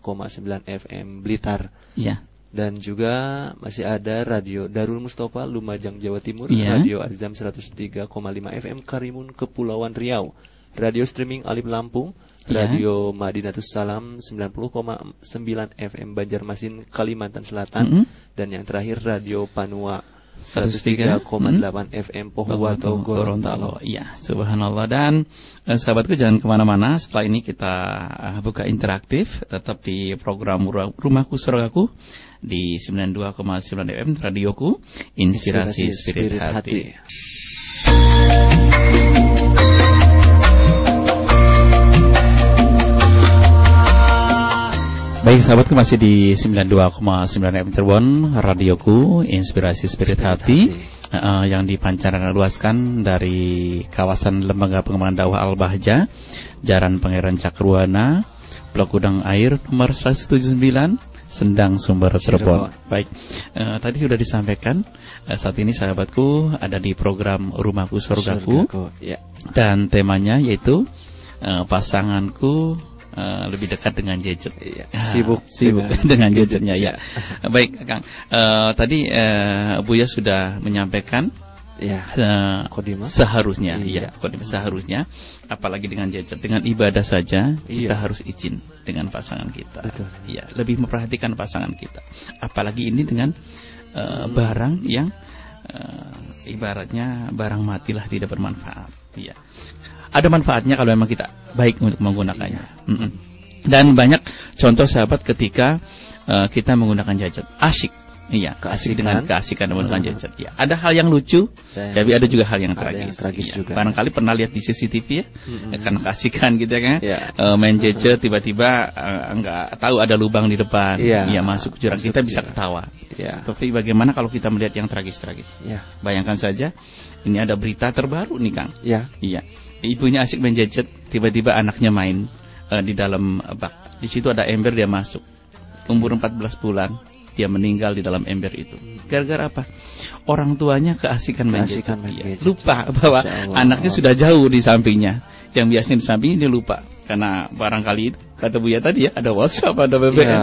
FM Blitar. Ya dan juga masih ada radio Darul Mustafa Lumajang Jawa Timur, yeah. radio Azam 103,5 FM Karimun Kepulauan Riau, radio streaming Alif Lampung, yeah. radio Madinatus Salam 90,9 FM Banjarmasin Kalimantan Selatan, mm -hmm. dan yang terakhir radio Panua 103,8 hmm? FM Pohuwato Gorontalo. Iya, subhanallah. Dan eh, sahabatku jangan ke mana-mana. Setelah ini kita uh, buka interaktif. Tetap di program Rumahku Surgaku di 92,9 FM radioku Inspirasi, Inspirasi Spirit, Spirit Hati. hati. Baik sahabatku masih di 92,9 FM Cirebon Radioku Inspirasi Spirit, Spirit Hati, hati. Uh, yang dipancarkan luaskan dari kawasan Lembaga Pengembangan Dakwah Al-Bahja Jalan Pangeran Cakruana Blok Gudang Air nomor 179 Sendang Sumber Cirebon. Baik, uh, tadi sudah disampaikan uh, saat ini sahabatku ada di program Rumahku Surgaku, Surgaku ya. dan temanya yaitu uh, pasanganku uh, lebih dekat dengan gadget. Iya, sibuk [laughs] sibuk dengan, [laughs] gadgetnya ya. [laughs] Baik, Kang. Uh, tadi uh, Buya sudah menyampaikan ya uh, kodima seharusnya iya. ya kodima seharusnya apalagi dengan gadget dengan ibadah saja iya. kita harus izin dengan pasangan kita Betul. ya lebih memperhatikan pasangan kita apalagi ini dengan uh, hmm. barang yang uh, ibaratnya barang matilah tidak bermanfaat ya ada manfaatnya kalau memang kita baik untuk menggunakannya. Mm -mm. Dan banyak contoh sahabat ketika uh, kita menggunakan gadget asik. Iya, asik dengan keasikan menggunakan gadget. Ya, ada hal yang lucu, Dan tapi ada juga hal yang tragis. Yang tragis ya. juga. Barangkali pernah lihat di CCTV ya, hmm. karena keasikan gitu ya kan. Ya. Uh, main tiba-tiba uh, enggak tahu ada lubang di depan, ya, ya masuk jurang kita bisa ketawa. Ya. Tapi bagaimana kalau kita melihat yang tragis-tragis? Ya. Bayangkan saja, ini ada berita terbaru nih Kang. Ya. Iya ibunya asik gadget, tiba-tiba anaknya main uh, di dalam bak. Di situ ada ember dia masuk. Umur 14 bulan dia meninggal di dalam ember itu. Gara-gara apa? Orang tuanya keasikan iya. gadget. Lupa bahwa anaknya sudah jauh di sampingnya. Yang biasanya di sampingnya dia lupa karena barangkali kata Buya tadi ya ada WhatsApp, ada BBM. Ya.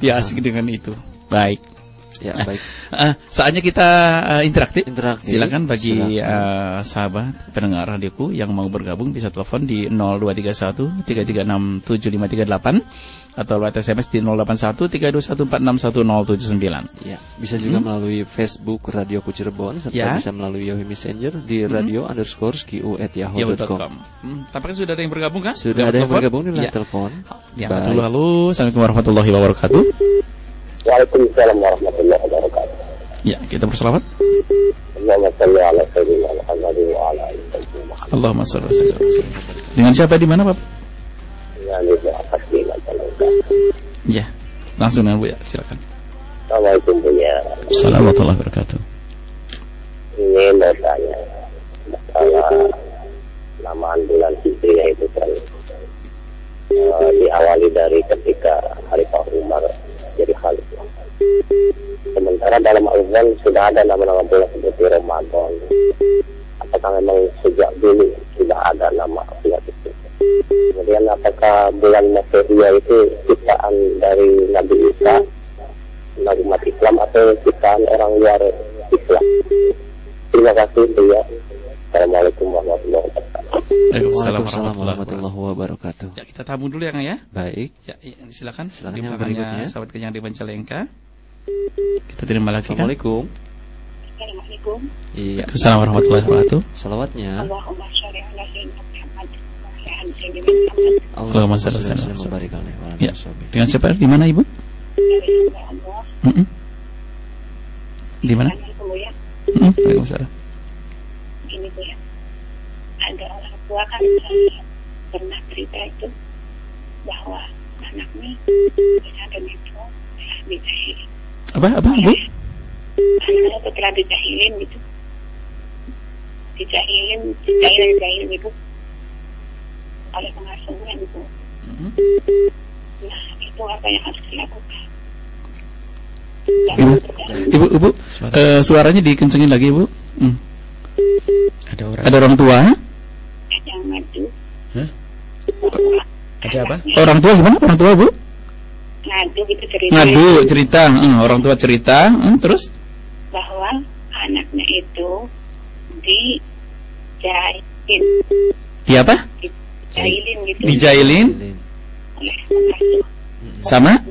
Dia asik dengan itu. Baik. Ya, nah, baik. Uh, saatnya kita uh, interaktif. interaktif. Silakan bagi Silakan. Uh, sahabat pendengar radioku yang mau bergabung bisa telepon di 0231 336 7538 atau lewat SMS di 081 321461079. Ya, bisa juga hmm. melalui Facebook Radio Kucirebon serta ya. bisa melalui Yahoo Messenger di hmm. radio hmm. underscore qiu at yahoo.com. Hmm, tampaknya sudah ada yang bergabung kan? Sudah ada yang bergabung di ya. telepon. Ya, halo, halo. Assalamualaikum warahmatullahi wabarakatuh. Waalaikumsalam warahmatullahi wabarakatuh. Ya, kita berselawat. Allahumma sholli ala Dengan siapa di mana, Pak? Ya, langsung dengan Bu ya, silakan. Assalamualaikum Bu ya. Assalamualaikum warahmatullahi wabarakatuh. Ini bertanya masalah namaan bulan Hijriah itu kan uh, diawali dari ketika hari Pak Umar jadi khalifah. Sementara dalam Al-Quran sudah ada nama-nama bulan seperti Ramadan. Apakah memang sejak dulu sudah ada nama bulan itu? Kemudian apakah bulan Masehiya itu ciptaan dari Nabi Isa, Nabi umat Islam atau ciptaan orang luar Islam? Terima kasih, ya. Assalamualaikum warahmatullahi wabarakatuh. Waalaikumsalam warahmatullahi wabarakatuh. Ya, kita tamu dulu ya, Kang ya. Baik. Ya, ya silakan. Silakan yang berikutnya. Sahabat kenyang di Bancalengka. Kita terima lagi Assalamualaikum. Assalamualaikum. Iya. Assalamualaikum warahmatullahi wabarakatuh. Salawatnya. Allahumma sholli ala sayyidina Muhammad wa ala ali sayyidina Muhammad. Allahumma shalli ala sayyidina wa barik alaihi wa ala Ya. Dengan siapa? Di mana Ibu? Di mana? Waalaikumsalam. Ini Bu ya. Ada orang tua kan eh, pernah cerita itu bahwa anaknya pesantren itu telah dijahilin. Apa? Apa, Bu? Anaknya itu telah dijahilin gitu. Dijahilin, dijahilin, dijahilin itu oleh pengasuhnya gitu. Mm-mm. Nah, itu apa yang harus dilakukan? Ibu, Ibu, Ibu, Suara. eh, suaranya dikencengin lagi, Ibu. Hmm. Ada orang. Ada orang tua? Yang maju Hah? Ada apa? Orang tua gimana? Orang tua, Bu? ngadu gitu cerita Ngadu, cerita. Hmm, orang tua cerita. Hmm, terus? bahwa anaknya itu dijahilin Di apa? dijahilin gitu Dijailin sama?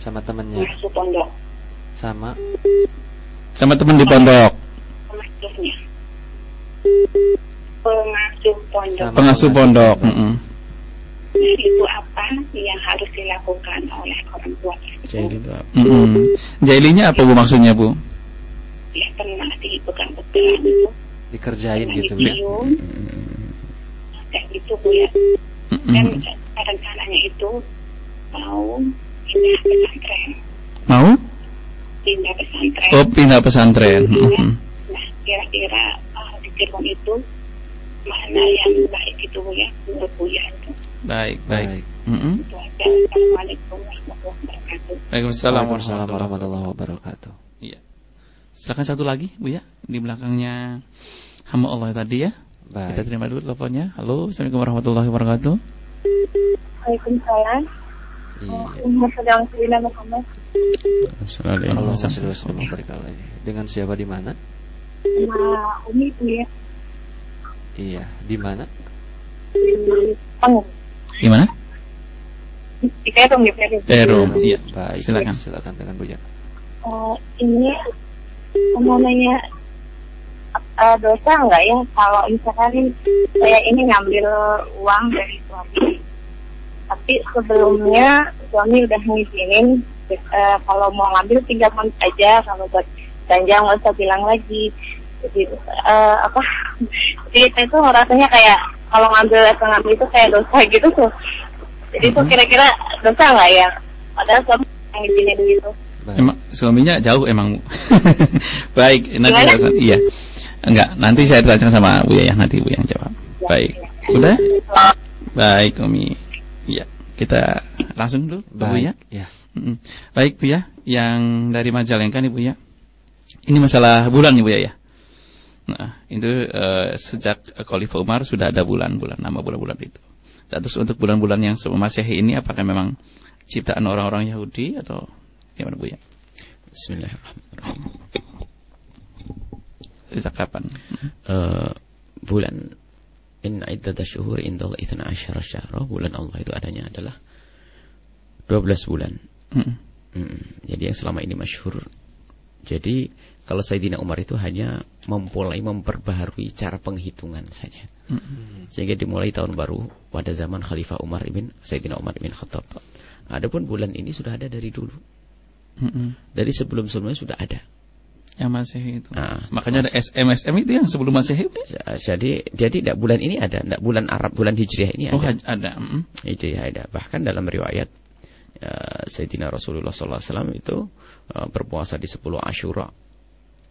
sama temennya pengasuh pondok sama Sama teman di pondok. pengasuhnya pengasuh pondok. Pengasuh pondok. Mm-mm. Nah, itu apa yang harus dilakukan oleh orang tua tersebut Jadi itu apa? Mm-mm. Jailinnya apa, Bu, maksudnya, Bu? ya pernah dipegang-pegang itu dikerjain pernah gitu ya. dicium Hmm. kayak gitu bu ya dan Mm-mm. eh, rencananya itu mau pindah pesantren Mau? pindah pesantren Oh, pindah pesantren. Mm-mm. nah kira-kira eh, di Cirebon itu mana yang baik itu bu ya. Menurut bu ya. Itu Baik, baik. Mm-mm. itu aja. Assalamualaikum warahmatullahi wabarakatuh. Waalaikumsalam warahmatullahi wabarakatuh. Iya. Silakan satu lagi, Bu ya, di belakangnya hamba Allah tadi ya. Kita baik. terima dulu teleponnya. Halo, Assalamualaikum warahmatullahi wabarakatuh. Waalaikumsalam. Iya. Assalamualaikum. Dengan siapa di mana? Sama Umi bu ya iya di mana Peng Gimana? di Perum di Perum Perum. Iya. baik Silakan. silakan dengan Bu ya Eh, ini namanya eh, dosa enggak ya kalau misalkan saya ini ngambil uang dari suami tapi sebelumnya suami udah ngizinin eh, kalau mau ngambil tiga menit aja kalau buat belanja nggak usah bilang lagi jadi eh, apa jadi tuh rasanya kayak kalau ngambil ngambil itu kayak dosa gitu tuh jadi tuh kira-kira dosa nggak ya padahal suami yang ngizinin gitu baik Emang suaminya jauh emang. [laughs] Baik, nanti saya- iya. Enggak, nanti saya tanya sama Bu ya, nanti Bu yang jawab. Baik. Udah? Baik, Umi. Iya, kita langsung dulu, ke Bu ya. baik ya Mm-mm. Baik Bu ya, yang dari Majalengka nih Bu ya. Ini masalah bulan nih Bu ya. Nah, itu eh, sejak Khalifah Umar sudah ada bulan-bulan, nama bulan-bulan itu. Dan terus untuk bulan-bulan yang Masehi ini apakah memang ciptaan orang-orang Yahudi atau gimana Bu ya? Bismillahirrahmanirrahim. Sejak kapan? Eh, bulan Inna iddata syuhur indallah ithna asyara syahra Bulan Allah itu adanya adalah 12 bulan Mm-mm. Mm, Jadi yang selama ini masyhur Jadi kalau Sayyidina Umar itu hanya memulai memperbaharui cara penghitungan saja. Sehingga dimulai tahun baru pada zaman Khalifah Umar ibn Sayyidina Umar ibn Khattab Adapun bulan ini sudah ada dari dulu Mm-mm. Dari sebelum-sebelumnya sudah ada Yang Masehi itu. Ah, Makanya ada SMSM itu yang sebelum Masehi. Bu? Jadi jadi tidak bulan ini ada, tidak bulan Arab, bulan Hijriah ini Oh, ada. haj- ada. Itu ya ada. Bahkan dalam riwayat uh, Sayyidina Rasulullah SAW itu uh, berpuasa di 10 Ashura.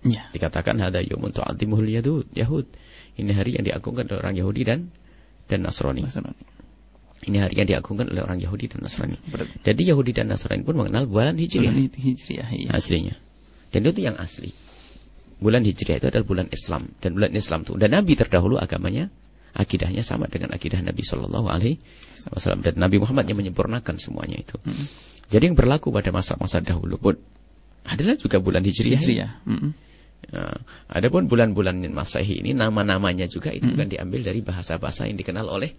Ya. Dikatakan ada yaumun tu'adzimul yahud. Yahud. Ini hari yang diagungkan oleh orang Yahudi dan dan Nasrani. Nasrani. Ini hari yang diagungkan oleh orang Yahudi dan Nasrani. Berarti Jadi Yahudi dan Nasrani pun mengenal bulan Hijriah bulan Hijriah. Iya. aslinya. Dan itu yang asli. Bulan Hijriah itu adalah bulan Islam dan bulan Islam itu dan Nabi terdahulu agamanya akidahnya sama dengan akidah Nabi Shallallahu Alaihi Wasallam dan Nabi Muhammad yang menyempurnakan semuanya itu. Mm-mm. Jadi yang berlaku pada masa-masa dahulu pun adalah juga bulan Hijriah. Hijriah. Mm-mm. Nah, adapun bulan-bulan Masehi ini nama-namanya juga itu bukan diambil dari bahasa-bahasa yang dikenal oleh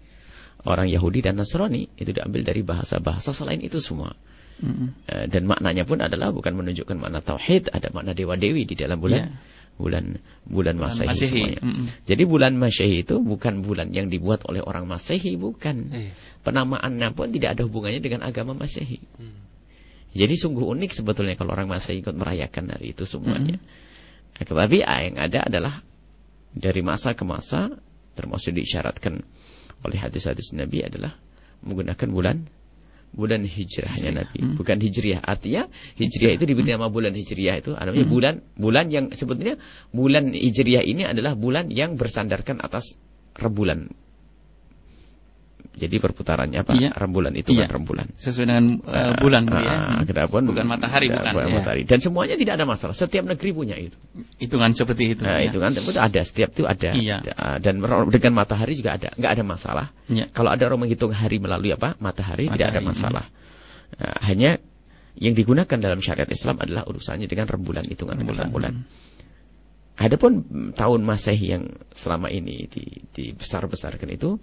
orang Yahudi dan Nasrani, itu diambil dari bahasa-bahasa selain itu semua. Mm-mm. Eh, dan maknanya pun adalah bukan menunjukkan makna tauhid, ada makna dewa-dewi di dalam bulan Iya. bulan bulan Masehi, Masehi. semuanya. Mm-mm. Jadi bulan Masehi itu bukan bulan yang dibuat oleh orang Masehi, bukan. Iya. Penamaannya pun tidak ada hubungannya dengan agama Masehi. Hmm. Jadi sungguh unik sebetulnya kalau orang Masehi ikut merayakan hari itu semuanya. Tetapi yang ada adalah dari masa ke masa termasuk diisyaratkan oleh hadis-hadis Nabi adalah menggunakan bulan bulan hijrahnya Nabi, Hmm. bukan hijriah. Artinya hijriah itu diberi nama bulan hijriah itu namanya Hmm. bulan bulan yang sebetulnya bulan hijriah ini adalah bulan yang bersandarkan atas rembulan. Jadi perputarannya apa? Iya. Rembulan itu Iya. kan rembulan. Sesuai dengan eh, bulan Bu, ya. Ah, kenapa? Bukan matahari Tidak, bukan. ya. matahari. Dan semuanya tidak ada masalah. Setiap negeri punya itu. Hitungan seperti itu. Nah, ya. itu kan itu ada setiap itu ada. Iya. Dan dengan matahari juga ada. Enggak ada masalah. Ya. Kalau ada orang menghitung hari melalui apa? Matahari, tidak ada Matahari, masalah. Ah, hanya yang digunakan dalam syariat Islam adalah urusannya dengan rembulan, hitungan dengan rembulan. Adapun tahun Masehi yang selama ini di- dibesar-besarkan itu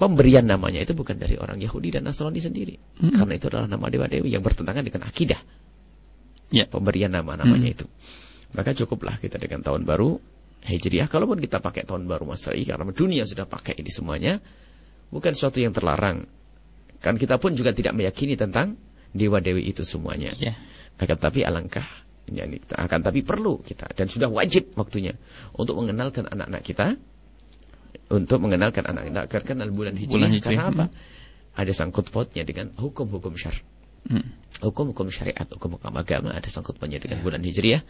pemberian namanya itu bukan dari orang Yahudi dan Nasrani sendiri. Mm. Karena itu adalah nama dewa-dewi yang bertentangan dengan akidah. Ya. Pemberian nama-namanya Mm. itu. Maka cukuplah kita dengan tahun baru Hijriah. Kalaupun kita pakai tahun baru Masehi karena dunia sudah pakai ini semuanya, bukan suatu yang terlarang. Kan kita pun juga tidak meyakini tentang dewa-dewi itu semuanya. Ya. Akan tapi alangkah yani, akan tapi perlu kita dan sudah wajib waktunya untuk mengenalkan anak-anak kita untuk mengenalkan anak-anak kita kenal bulan hijriah Bulan Hijriah, karena apa? hmm. Ada sangkut pautnya dengan hukum-hukum syar. Hmm. Hukum-hukum syariat, hukum-hukum agama ada sangkut pautnya dengan Ya. bulan hijriah,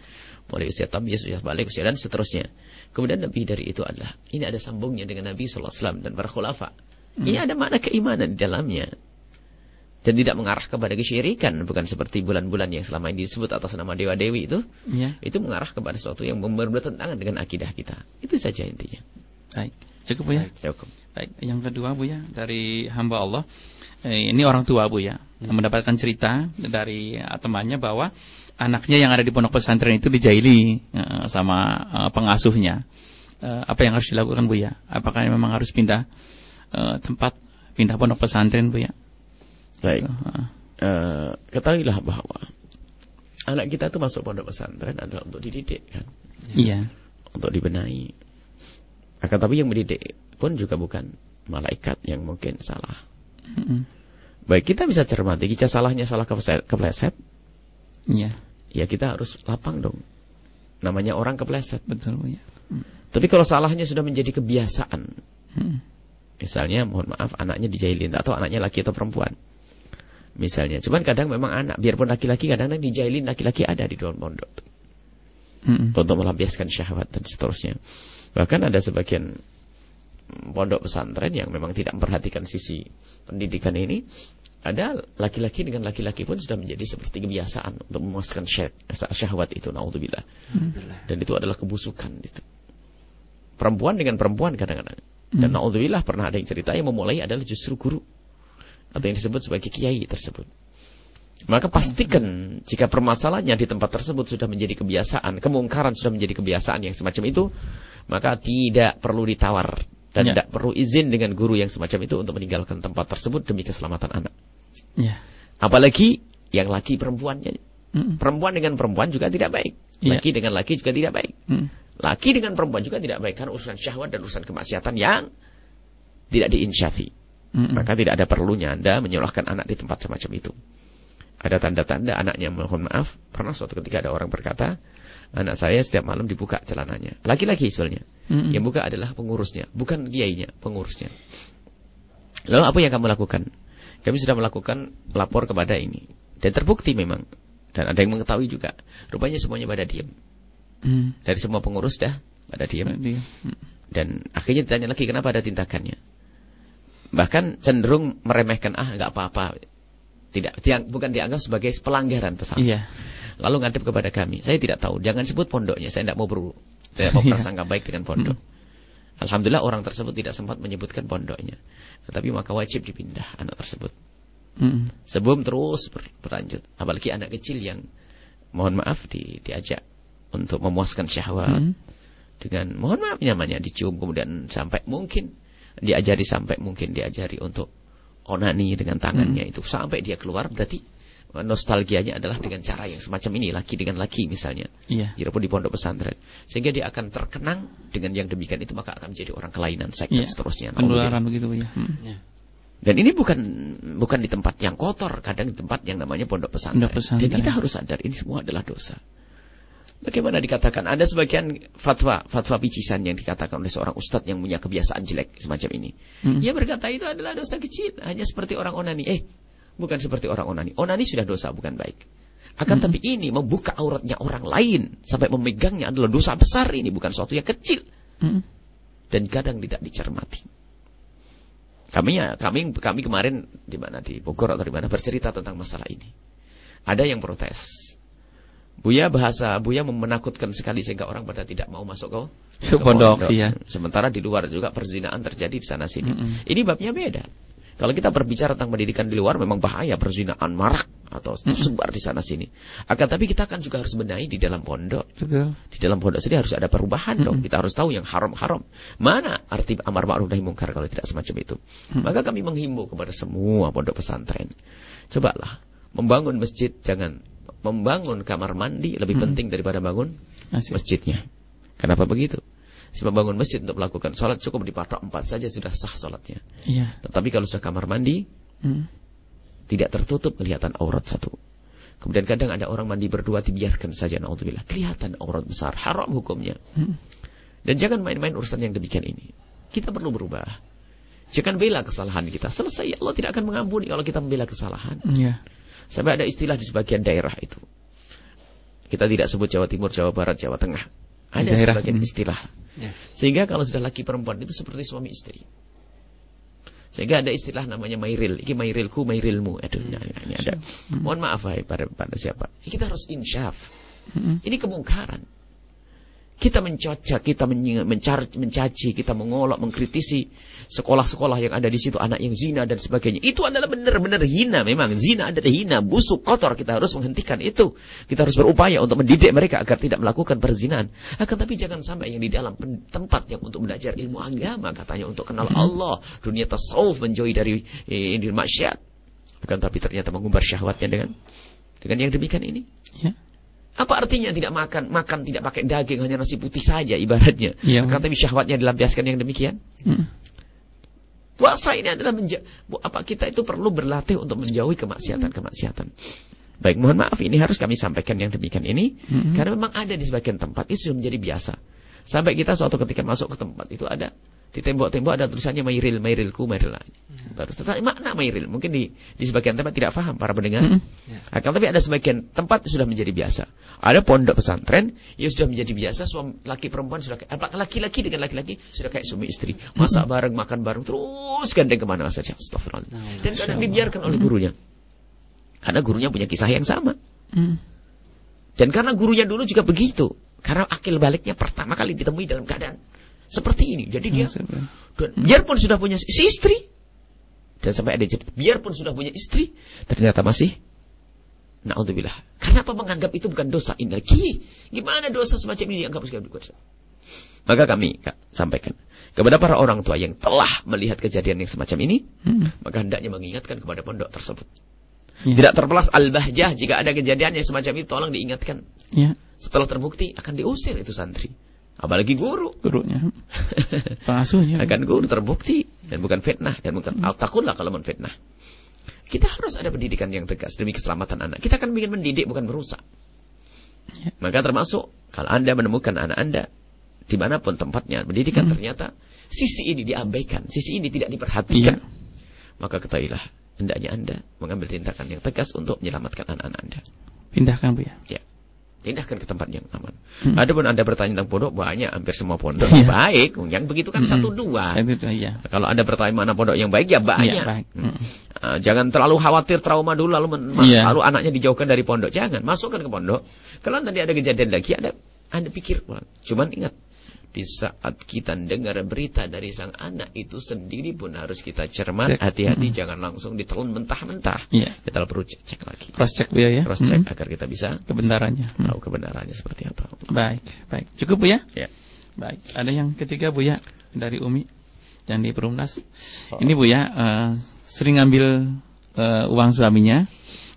mulai usia tamyiz, usia balik, usia dan seterusnya. Kemudian lebih dari itu adalah ini ada sambungnya dengan Nabi sallallahu alaihi wasallam dan para khulafa. Ini ada makna keimanan di dalamnya. Dan tidak mengarah kepada kesyirikan, bukan seperti bulan-bulan yang selama ini disebut atas nama dewa-dewi itu. Ya. Itu mengarah kepada sesuatu yang bertentangan dengan akidah kita. Itu saja intinya. Baik. Cukup Bu ya. Cukup. Baik, yang kedua Bu ya dari hamba Allah. Eh, ini orang tua Bu ya, yang mendapatkan cerita dari temannya bahwa anaknya yang ada di pondok pesantren itu dijaili eh, sama eh, pengasuhnya. Eh, apa yang harus dilakukan Bu ya? Apakah memang harus pindah eh, tempat, pindah pondok pesantren Bu ya? Baik. Eh, ketahuilah bahwa anak kita itu masuk pondok pesantren adalah untuk dididik kan, Iya. untuk dibenahi. Akan tapi yang mendidik pun juga bukan malaikat yang mungkin salah. Mm-mm. Baik kita bisa cermati jika salahnya salah kepleset, Iya, ya kita harus lapang dong. Namanya orang kepleset. betul ya. Tapi kalau salahnya sudah menjadi kebiasaan, Mm. Misalnya, mohon maaf, anaknya dijailin atau anaknya laki atau perempuan. Misalnya, cuman kadang memang anak, biarpun laki-laki, kadang-kadang dijailin laki-laki ada di dalam pondok Mm-mm. untuk melampiaskan syahwat dan seterusnya. Bahkan ada sebagian pondok pesantren yang memang tidak memperhatikan sisi pendidikan ini. Ada laki-laki dengan laki-laki pun sudah menjadi seperti kebiasaan untuk memuaskan syah- syahwat itu, naudzubillah. Dan itu adalah kebusukan itu. Perempuan dengan perempuan kadang-kadang. Dan Hmm. naudzubillah pernah ada yang cerita yang memulai adalah justru guru atau yang disebut sebagai kiai tersebut. Maka pastikan jika permasalahannya di tempat tersebut sudah menjadi kebiasaan, kemungkaran sudah menjadi kebiasaan yang semacam itu, maka tidak perlu ditawar dan Ya. tidak perlu izin dengan guru yang semacam itu untuk meninggalkan tempat tersebut demi keselamatan anak. Iya. Apalagi yang laki perempuannya. Mm-mm. Perempuan dengan perempuan juga tidak baik. Ya. Laki dengan laki juga tidak baik. Mm. Laki dengan perempuan juga tidak baik karena urusan syahwat dan urusan kemaksiatan yang tidak diinsyafi. Mm-mm. Maka tidak ada perlunya Anda menyerahkan anak di tempat semacam itu. Ada tanda-tanda anaknya mohon maaf. Pernah suatu ketika ada orang berkata, anak saya setiap malam dibuka celananya. Laki-laki soalnya. Mm-mm. Yang buka adalah pengurusnya, bukan kiainya, pengurusnya. Lalu apa yang kamu lakukan? Kami sudah melakukan lapor kepada ini. Dan terbukti memang. Dan ada yang mengetahui juga. Rupanya semuanya pada diam. Mm. Dari semua pengurus dah pada diam. Berarti, mm. Dan akhirnya ditanya lagi kenapa ada tindakannya. Bahkan cenderung meremehkan, ah nggak apa-apa. Tidak, diang- bukan dianggap sebagai pelanggaran pesan. Iya. Lalu ngadep kepada kami. Saya tidak tahu, jangan sebut pondoknya. Saya tidak mau ber, tidak [laughs] mau Iya. prasangka baik dengan pondok. Alhamdulillah orang tersebut tidak sempat menyebutkan pondoknya. Tetapi maka wajib dipindah anak tersebut. Mm. Sebelum terus ber- berlanjut. Apalagi anak kecil yang mohon maaf di, diajak untuk memuaskan syahwat Mm. dengan mohon maaf namanya dicium kemudian sampai mungkin diajari sampai mungkin diajari untuk onani dengan tangannya itu sampai dia keluar berarti nostalgianya adalah dengan cara yang semacam ini, laki dengan laki misalnya. Iya. Biarpun di pondok pesantren. Sehingga dia akan terkenang dengan yang demikian itu maka akan menjadi orang kelainan seks dan Iya. seterusnya. Penularan begitu ya. Hmm. Dan ini bukan bukan di tempat yang kotor, kadang di tempat yang namanya pondok pesantren. Pondok pesantren. Dan kita harus sadar ini semua adalah dosa. Bagaimana dikatakan ada sebagian fatwa fatwa picisan yang dikatakan oleh seorang ustadz yang punya kebiasaan jelek semacam ini. Hmm. Ia berkata itu adalah dosa kecil, hanya seperti orang onani. Eh, bukan seperti orang onani. Onani sudah dosa bukan baik. Akan Hmm. tapi ini membuka auratnya orang lain sampai memegangnya adalah dosa besar ini bukan suatu yang kecil Hmm. dan kadang tidak dicermati. Kami ya, kami kami kemarin di mana di Bogor atau di mana bercerita tentang masalah ini. Ada yang protes. Buya bahasa Buya menakutkan sekali sehingga orang pada tidak mau masuk ke, Ke pondok, iya. Sementara di luar juga perzinaan terjadi di sana sini. Mm-mm. Ini babnya beda. Kalau kita berbicara tentang pendidikan di luar memang bahaya perzinaan marak atau tersebar di sana sini. Akan tapi kita kan juga harus benahi di dalam pondok. Betul. Di dalam pondok sendiri harus ada perubahan dong. Kita harus tahu yang haram-haram. Mana arti amar ma'ruf nahi mungkar kalau tidak semacam itu. Maka kami menghimbau kepada semua pondok pesantren. Cobalah membangun masjid jangan membangun kamar mandi lebih penting daripada bangun masjidnya. Kenapa begitu? Sebab bangun masjid untuk melakukan sholat cukup di patok empat saja sudah sah sholatnya. Iya. Tetapi kalau sudah kamar mandi, Hmm. tidak tertutup kelihatan aurat satu. Kemudian kadang ada orang mandi berdua dibiarkan saja naudzubillah. Kelihatan aurat besar, haram hukumnya. Hmm. Dan jangan main-main urusan yang demikian ini. Kita perlu berubah. Jangan bela kesalahan kita. Selesai Allah tidak akan mengampuni kalau kita membela kesalahan. Iya. Sampai ada istilah di sebagian daerah itu. Kita tidak sebut Jawa Timur, Jawa Barat, Jawa Tengah. Ada Daerah, sebagian hmm. istilah. Ya. Sehingga kalau sudah laki perempuan itu seperti suami istri. Sehingga ada istilah namanya mairil. Ini mairilku, mairilmu. Aduh, nah, ini ada. Mohon maaf hai, pada, pada siapa. Kita harus insyaf. Hmm. Ini kemungkaran. Kita mencocok, kita menyi- mencar- mencaci, kita mengolok, mengkritisi sekolah-sekolah yang ada di situ, anak yang zina dan sebagainya. Itu adalah benar-benar hina memang. Zina adalah hina, busuk, kotor. Kita harus menghentikan itu. Kita harus berupaya untuk mendidik mereka agar tidak melakukan perzinahan. Akan tapi jangan sampai yang di dalam tempat yang untuk belajar ilmu agama, katanya untuk kenal Allah, dunia tasawuf, menjauhi dari eh, maksiat. Akan tapi ternyata mengumbar syahwatnya dengan dengan yang demikian ini. Ya. Apa artinya tidak makan? Makan tidak pakai daging, hanya nasi putih saja ibaratnya. Iya. Akan tapi syahwatnya dilampiaskan yang demikian. Hmm. Puasa ini adalah menja- apa kita itu perlu berlatih untuk menjauhi kemaksiatan-kemaksiatan. Baik, mohon maaf ini harus kami sampaikan yang demikian ini Mhm. karena memang ada di sebagian tempat itu sudah menjadi biasa. Sampai kita suatu ketika masuk ke tempat itu ada di tembok-tembok ada tulisannya mairil, mairilku, mairil. Baru tetapi makna mairil mungkin di di sebagian tempat tidak paham para pendengar. Mhm. Akan tapi ada sebagian tempat sudah menjadi biasa. Ada pondok pesantren yang sudah menjadi biasa suami laki perempuan sudah laki-laki dengan laki-laki sudah kayak suami istri. Masak bareng, makan bareng terus gandeng ke mana saja. Astagfirullah. Dan kadang dibiarkan oleh gurunya. Karena gurunya punya kisah yang sama. Hmm. Dan karena gurunya dulu juga begitu. Karena akil baliknya pertama kali ditemui dalam keadaan seperti ini. Jadi dia dan biarpun sudah punya si istri dan sampai ada cerita, biarpun sudah punya istri, ternyata masih Naudzubillah. Karena apa menganggap itu bukan dosa ini lagi? Gimana dosa semacam ini dianggap sebagai dosa? Maka kami Kak, sampaikan kepada para orang tua yang telah melihat kejadian yang semacam ini, Hmm. maka hendaknya mengingatkan kepada pondok tersebut. Ya. Tidak terbelas al-bahjah jika ada kejadian yang semacam itu tolong diingatkan. Ya. Setelah terbukti akan diusir itu santri. Apalagi guru. Gurunya. [laughs] Pengasuhnya. akan guru terbukti dan bukan fitnah dan bukan takutlah kalau menfitnah. Kita harus ada pendidikan yang tegas demi keselamatan anak. Kita akan ingin mendidik bukan merusak. Ya. Maka termasuk kalau anda menemukan anak anda di mana pun tempatnya pendidikan Hmm. ternyata sisi ini diabaikan, sisi ini tidak diperhatikan. Iya. Maka ketahuilah hendaknya anda mengambil tindakan yang tegas untuk menyelamatkan anak-anak anda. Pindahkan Bu ya. Ya. Pindahkan ke tempat yang aman. Hmm. Adapun anda bertanya tentang pondok banyak, hampir semua pondok Iya. baik. Yang begitu kan Mm-mm. satu dua. Itu tuh iya. Kalau Anda bertanya mana pondok yang baik, ya banyak. Iya, baik. Hmm. Mm. Ah, jangan terlalu khawatir trauma dulu lalu Iya. lalu anaknya dijauhkan dari pondok. Jangan, masukkan ke pondok. Kalau nanti ada kejadian lagi, ada Anda pikir ulang. Cuman ingat, di saat kita dengar berita dari sang anak itu sendiri pun harus kita cermat, hati-hati Mm. jangan langsung ditelan mentah-mentah. Iya. Kita perlu cek, cek lagi. Cross check Bu ya. Cross check Hmm. agar kita bisa Kebenarannya. Hmm. tahu kebenarannya seperti apa. Baik, baik. Cukup Bu ya? Ya. Baik. Ada yang ketiga Bu ya dari Umi yang di Perumnas. Ini Bu ya eh, sering ngambil eh, uang suaminya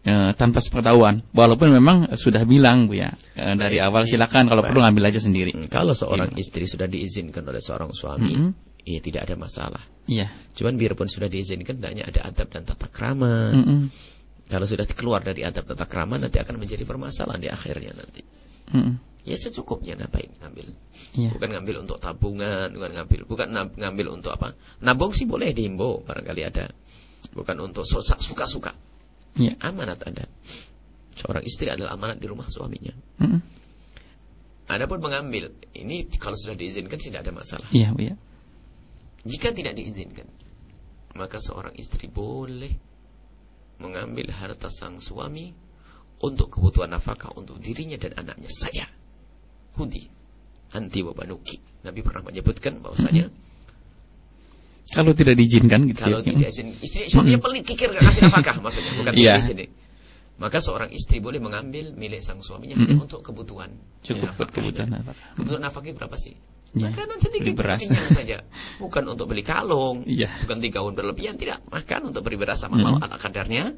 eh, tanpa sepengetahuan. Walaupun memang sudah bilang Bu ya eh, dari Baik. awal silakan kalau Baik. perlu ngambil aja sendiri. Hmm, Kalau seorang Iya. istri sudah diizinkan oleh seorang suami, Mm-mm. ya tidak ada masalah. Iya. Cuman biarpun sudah diizinkan, hanya ada adab dan tata krama. Mm-mm. Kalau sudah keluar dari adab tata krama, nanti akan menjadi permasalahan di akhirnya nanti. Mm-mm. Ya secukupnya ngapain ngambil. Iya. Bukan ngambil untuk tabungan, bukan ngambil, bukan ngambil untuk apa? Nabung sih boleh diimbo, barangkali ada. Bukan untuk suka-suka. Iya. Amanat ada. Seorang istri adalah amanat di rumah suaminya. Mm-mm. Adapun mengambil, ini kalau sudah diizinkan tidak ada masalah. Iya, Bu ya. Jika tidak diizinkan, maka seorang istri boleh mengambil harta sang suami untuk kebutuhan nafkah untuk dirinya dan anaknya saja. Hudi, anti wabanuki. Nabi pernah menyebutkan bahwasanya Kalau tidak diizinkan gitu kalau ya. tidak izin istri suaminya pelit kikir gak kasih nafkah maksudnya bukan [laughs] Iya. di sini. Maka seorang istri boleh mengambil milik sang suaminya Mm-mm. untuk kebutuhan. Cukup buat nafkahnya. kebutuhan apa? Kebutuhan nafkahnya berapa sih? Iya. Makanan sedikit beras. saja. Bukan untuk beli kalung. Iya. Bukan tiga gaun berlebihan. Tidak. Makan untuk beri beras sama mau Mm. ala kadarnya.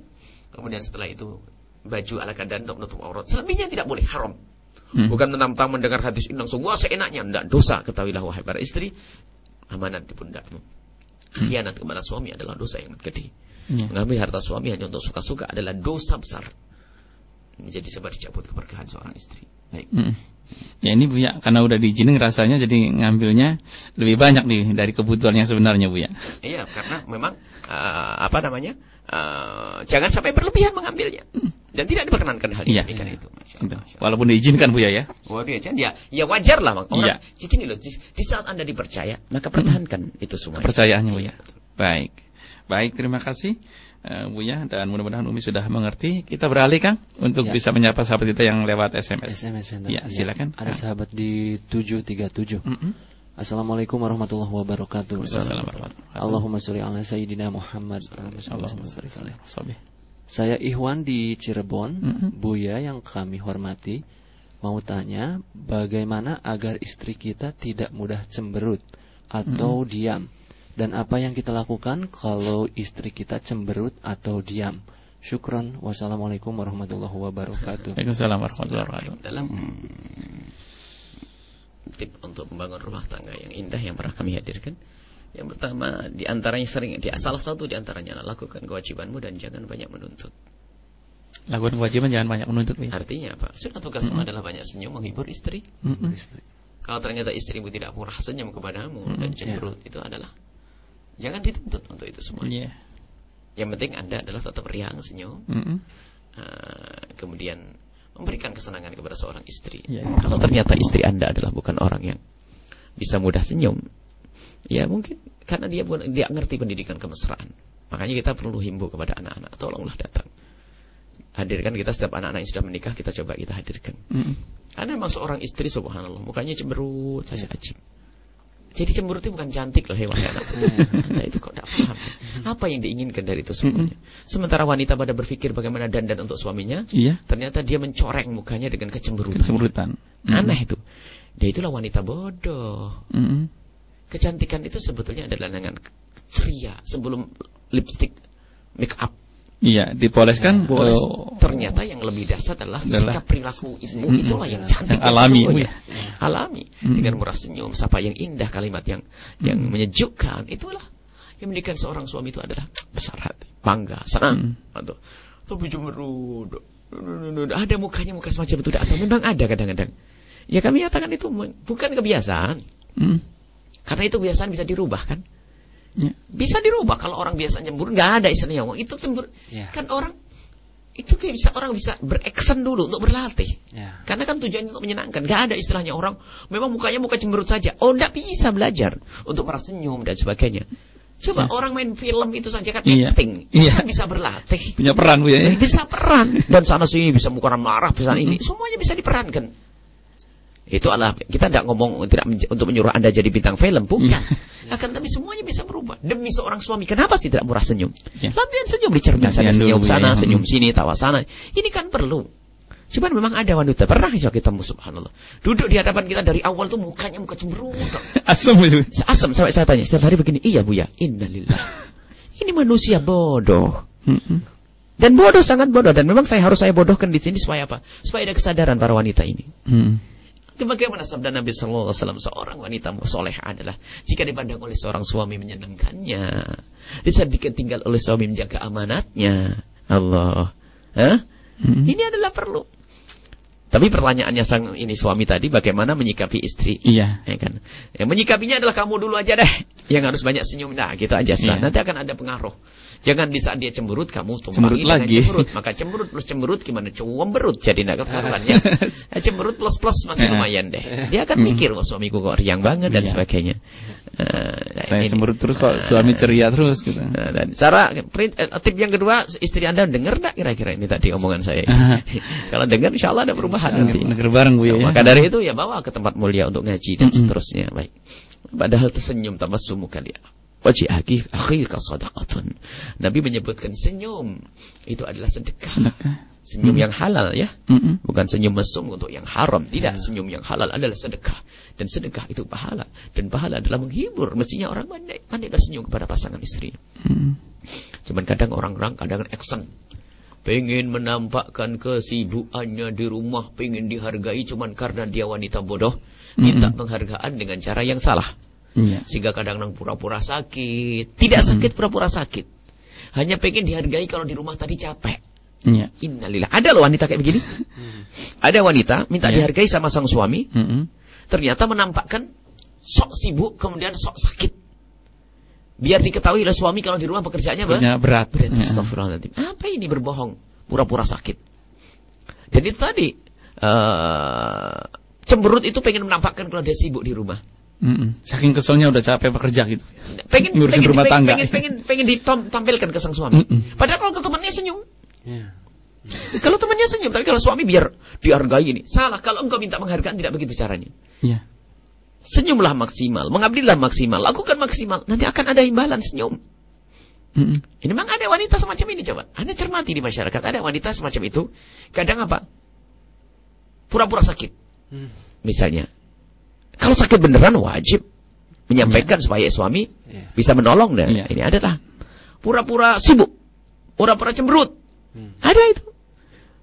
Kemudian setelah itu baju ala kadar untuk menutup aurat. Selebihnya tidak boleh. Haram. Mm. Bukan mentang-mentang mendengar hadis ini langsung wah seenaknya. Tidak dosa. Ketahuilah wahai para istri. Amanat di pundakmu. Khianat kepada suami adalah dosa yang gede. Iya. Mengambil harta suami hanya untuk suka-suka adalah dosa besar. Menjadi sebab dicabut keberkahan seorang istri. Baik. Mm. Ya ini Bu ya, karena udah diizinin rasanya jadi ngambilnya lebih banyak nih dari kebutuhannya sebenarnya Bu ya. Iya, karena memang eh, apa namanya? Eh, jangan sampai berlebihan mengambilnya. Dan tidak diperkenankan hal ini Iya. itu. Masya Gitu. Allah, Masya Allah. Walaupun diizinkan Bu ya ya. Waduh ya, ya, ya wajar lah Bang. Orang Iya. gini loh, di, di saat Anda dipercaya, maka pertahankan itu semua. Kepercayaannya Bu Iya. ya. Baik. Baik, terima kasih eh, Bu ya dan mudah-mudahan Umi sudah mengerti. Kita beralih Kang untuk Ya. bisa menyapa sahabat kita yang lewat SMS. SMS Anda. Ya, silakan. Ada sahabat di 737. Mm-mm. Assalamualaikum warahmatullahi wabarakatuh. Waalaikumsalam warahmatullahi wabarakatuh. Allahumma sholli ala sayyidina Muhammad. Allahumma shalli ala Sayyidina. Saya Ikhwan di Cirebon, Mm-mm. Buya yang kami hormati, mau tanya bagaimana agar istri kita tidak mudah cemberut atau diam dan apa yang kita lakukan kalau istri kita cemberut atau diam. Syukron. Wassalamualaikum warahmatullahi wabarakatuh. Waalaikumsalam warahmatullahi wabarakatuh. Dalam tip untuk membangun rumah tangga yang indah yang pernah kami hadirkan. Yang pertama, di antaranya sering, di salah satu di antaranya adalah lakukan kewajibanmu dan jangan banyak menuntut. Lakukan kewajiban jangan banyak menuntut ya. Artinya apa? Sudah tugasmu adalah banyak senyum menghibur istri. Mm-mm. Kalau ternyata istrimu tidak murah senyum kepadamu dan Mm, cemberut itu adalah jangan dituntut untuk itu semua. Iya. Yang penting anda adalah tetap riang senyum, Mm-mm. uh, kemudian memberikan kesenangan kepada seorang istri. Iya. Kalau ternyata istri anda adalah bukan orang yang bisa mudah senyum, ya mungkin karena dia bukan dia ngerti pendidikan kemesraan. Makanya kita perlu himbau kepada anak-anak, tolonglah datang. Hadirkan kita setiap anak-anak yang sudah menikah kita coba kita hadirkan. Mm-mm. Karena memang seorang istri subhanallah mukanya cemberut saja ajib. Jadi cemberut itu bukan cantik loh hewan anak. [laughs] Anda itu kok tidak paham. Apa yang diinginkan dari itu semuanya? Sementara wanita pada berpikir bagaimana dandan untuk suaminya, Iya. ternyata dia mencoreng mukanya dengan kecemberutan. Kecemberutan. Aneh itu. Dia itulah wanita bodoh. Mm-mm. Kecantikan itu sebetulnya adalah dengan ceria sebelum lipstick, make up. Iya, dipoleskan Boleh. oh, Ternyata yang lebih dasar adalah, Adalah- sikap perilaku itu. Mm-mm. Itulah yang cantik. Yang alami. Bu. Alami. Mm-mm. Dengan murah senyum, sapa yang indah, kalimat yang yang Mm-mm. menyejukkan. Itulah yang mendidikan seorang suami itu adalah besar hati, bangga, senang. Atau tapi cemberut. Ada mukanya muka semacam itu atau memang ada kadang-kadang. Ya kami katakan itu bukan kebiasaan. Mm. Karena itu kebiasaan bisa dirubah kan? Ya. Bisa dirubah kalau orang biasa cemburu nggak ada istilahnya. Itu cemburu. Ya. Kan orang itu kayak bisa orang bisa bereksen dulu untuk berlatih. Ya. Karena kan tujuannya untuk menyenangkan. Gak ada istilahnya orang memang mukanya muka cemberut saja. Oh, tidak bisa belajar untuk merasa senyum dan sebagainya. Coba Ya. orang main film itu saja kan Iya. acting. Iya. Kan bisa berlatih. Punya peran Bu ya. ya? Bisa peran [laughs] dan sana sini bisa muka marah, bisa ini. Semuanya bisa diperankan. Itu adalah kita tidak ngomong tidak untuk menyuruh Anda jadi bintang film, bukan. Akan tapi semuanya bisa berubah demi seorang suami. Kenapa sih tidak murah senyum? Ya. Latihan senyum di cermin sana, senyum sana, ya. senyum Hmm. sini, tawa sana. Ini kan perlu. Cuman memang ada wanita pernah iso ketemu subhanallah. Duduk di hadapan kita dari awal tuh mukanya muka cemberut. [laughs] Asem itu. Asam sampai saya tanya setiap hari begini. Iya Bu ya, innalillah. [laughs] Ini manusia bodoh. Mm-mm. Dan bodoh sangat bodoh dan memang saya harus saya bodohkan di sini supaya apa? Supaya ada kesadaran para wanita ini. Hmm. Bagaimana sabda Nabi Sallallahu Alaihi Wasallam seorang wanita soleh adalah jika dipandang oleh seorang suami menyenangkannya, di saat ditinggal oleh suami menjaga amanatnya. Allah, Hah? Hmm. ini adalah perlu. Tapi pertanyaannya sang ini suami tadi bagaimana menyikapi istri? Iya. Ya kan? Yang menyikapinya adalah kamu dulu aja deh. Yang harus banyak senyum. Nah, gitu aja sudah. Iya. Nanti akan ada pengaruh. Jangan di saat dia cemberut kamu tumpangi Cemberut lagi. Cemberut. Maka cemberut plus cemberut gimana? Cemberut jadi enggak kekaruan ya. [laughs] Cemberut plus plus masih Iya. lumayan deh. Dia akan mikir wah suamiku kok riang banget dan Iya. sebagainya. Eh, Saya ini. cemberut terus kok Eh, suami ceria terus gitu. Nah, dan cara eh, tip yang kedua istri anda dengar enggak kira-kira ini tadi omongan saya [laughs] kalau dengar insya Allah ada perubahan nanti Negeri bareng Bu ya. Nah, maka dari itu ya bawa ke tempat mulia untuk ngaji dan Mm-mm. seterusnya baik padahal tersenyum tambah sumu kali wajih akhi akhika sadaqatun Nabi menyebutkan senyum itu adalah sedekah Sedekah. senyum Mm. yang halal ya Mm-mm. Bukan senyum mesum untuk yang haram. Tidak, senyum yang halal adalah sedekah. Dan sedekah itu pahala. Dan pahala adalah menghibur. Mestinya orang pandai, pandai bersenyum kepada pasangan istri. Mm. Cuman kadang orang-orang kadang action. Pengen menampakkan kesibukannya di rumah. Pengen dihargai cuman karena dia wanita bodoh. Minta Mm-mm. penghargaan dengan cara yang salah. Iya. Sehingga kadang nang pura-pura sakit. Tidak sakit, pura-pura sakit. Hanya pengen dihargai kalau di rumah tadi capek. Iya. Innalillah. Ada loh wanita kayak begini. Ada wanita minta Ya. dihargai sama sang suami, Mm-mm. ternyata menampakkan sok sibuk kemudian sok sakit. Biar diketahui oleh suami kalau di rumah pekerjaannya apa? Punya berat. Berat. Ya. Astagfirullahaladzim. Apa ini berbohong? Pura-pura sakit. Dan itu tadi. eh cemberut itu pengen menampakkan kalau dia sibuk di rumah. Mm-mm. Saking keselnya udah capek bekerja gitu. Pengen, Ngurusin pengen, rumah pengen, tangga. Pengen, pengen, pengen ditampilkan ke sang suami. Mm-mm. Padahal kalau ke temannya senyum. Ya. [laughs] Kalau temannya senyum, tapi kalau suami biar dihargai ini. Salah, kalau engkau minta penghargaan tidak begitu caranya. Iya. Senyumlah maksimal, mengabdilah maksimal, lakukan maksimal. Nanti akan ada imbalan senyum. Mm-mm. Ini memang ada wanita semacam ini coba. Anda cermati di masyarakat, ada wanita semacam itu. Kadang apa? Pura-pura sakit. Hmm. Misalnya. Kalau sakit beneran wajib menyampaikan supaya suami Iya. bisa menolong. Dan Iya. ini adalah pura-pura sibuk. Pura-pura cemberut. Hmm. Ada itu.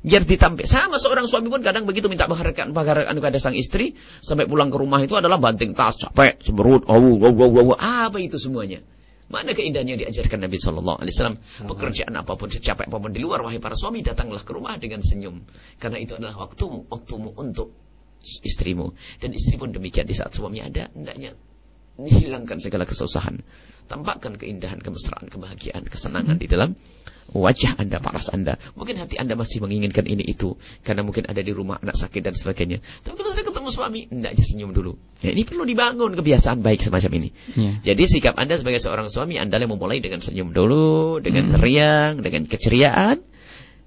Biar ditampil. Sama seorang suami pun kadang begitu minta penghargaan, penghargaan kepada sang istri. Sampai pulang ke rumah itu adalah banting tas, capek, cemberut, awu, awu, awu, awu. Apa itu semuanya? Mana keindahannya diajarkan Nabi Shallallahu Alaihi Wasallam? Pekerjaan apa pun, secapek apa pun di luar, wahai para suami, datanglah ke rumah dengan senyum. Karena itu adalah waktumu, waktumu untuk istrimu. Dan istri pun demikian di saat suami ada, hendaknya hilangkan segala kesusahan. Tampakkan keindahan, kemesraan, kebahagiaan, kesenangan di dalam wajah Anda, paras Anda. Mungkin hati Anda masih menginginkan ini itu. Karena mungkin ada di rumah anak sakit dan sebagainya. Tapi kalau sudah ketemu suami, hendaknya senyum dulu. Ya, ini perlu dibangun kebiasaan baik semacam ini. Iya. Jadi sikap Anda sebagai seorang suami, Anda yang memulai dengan senyum dulu, dengan Hmm. riang, dengan keceriaan.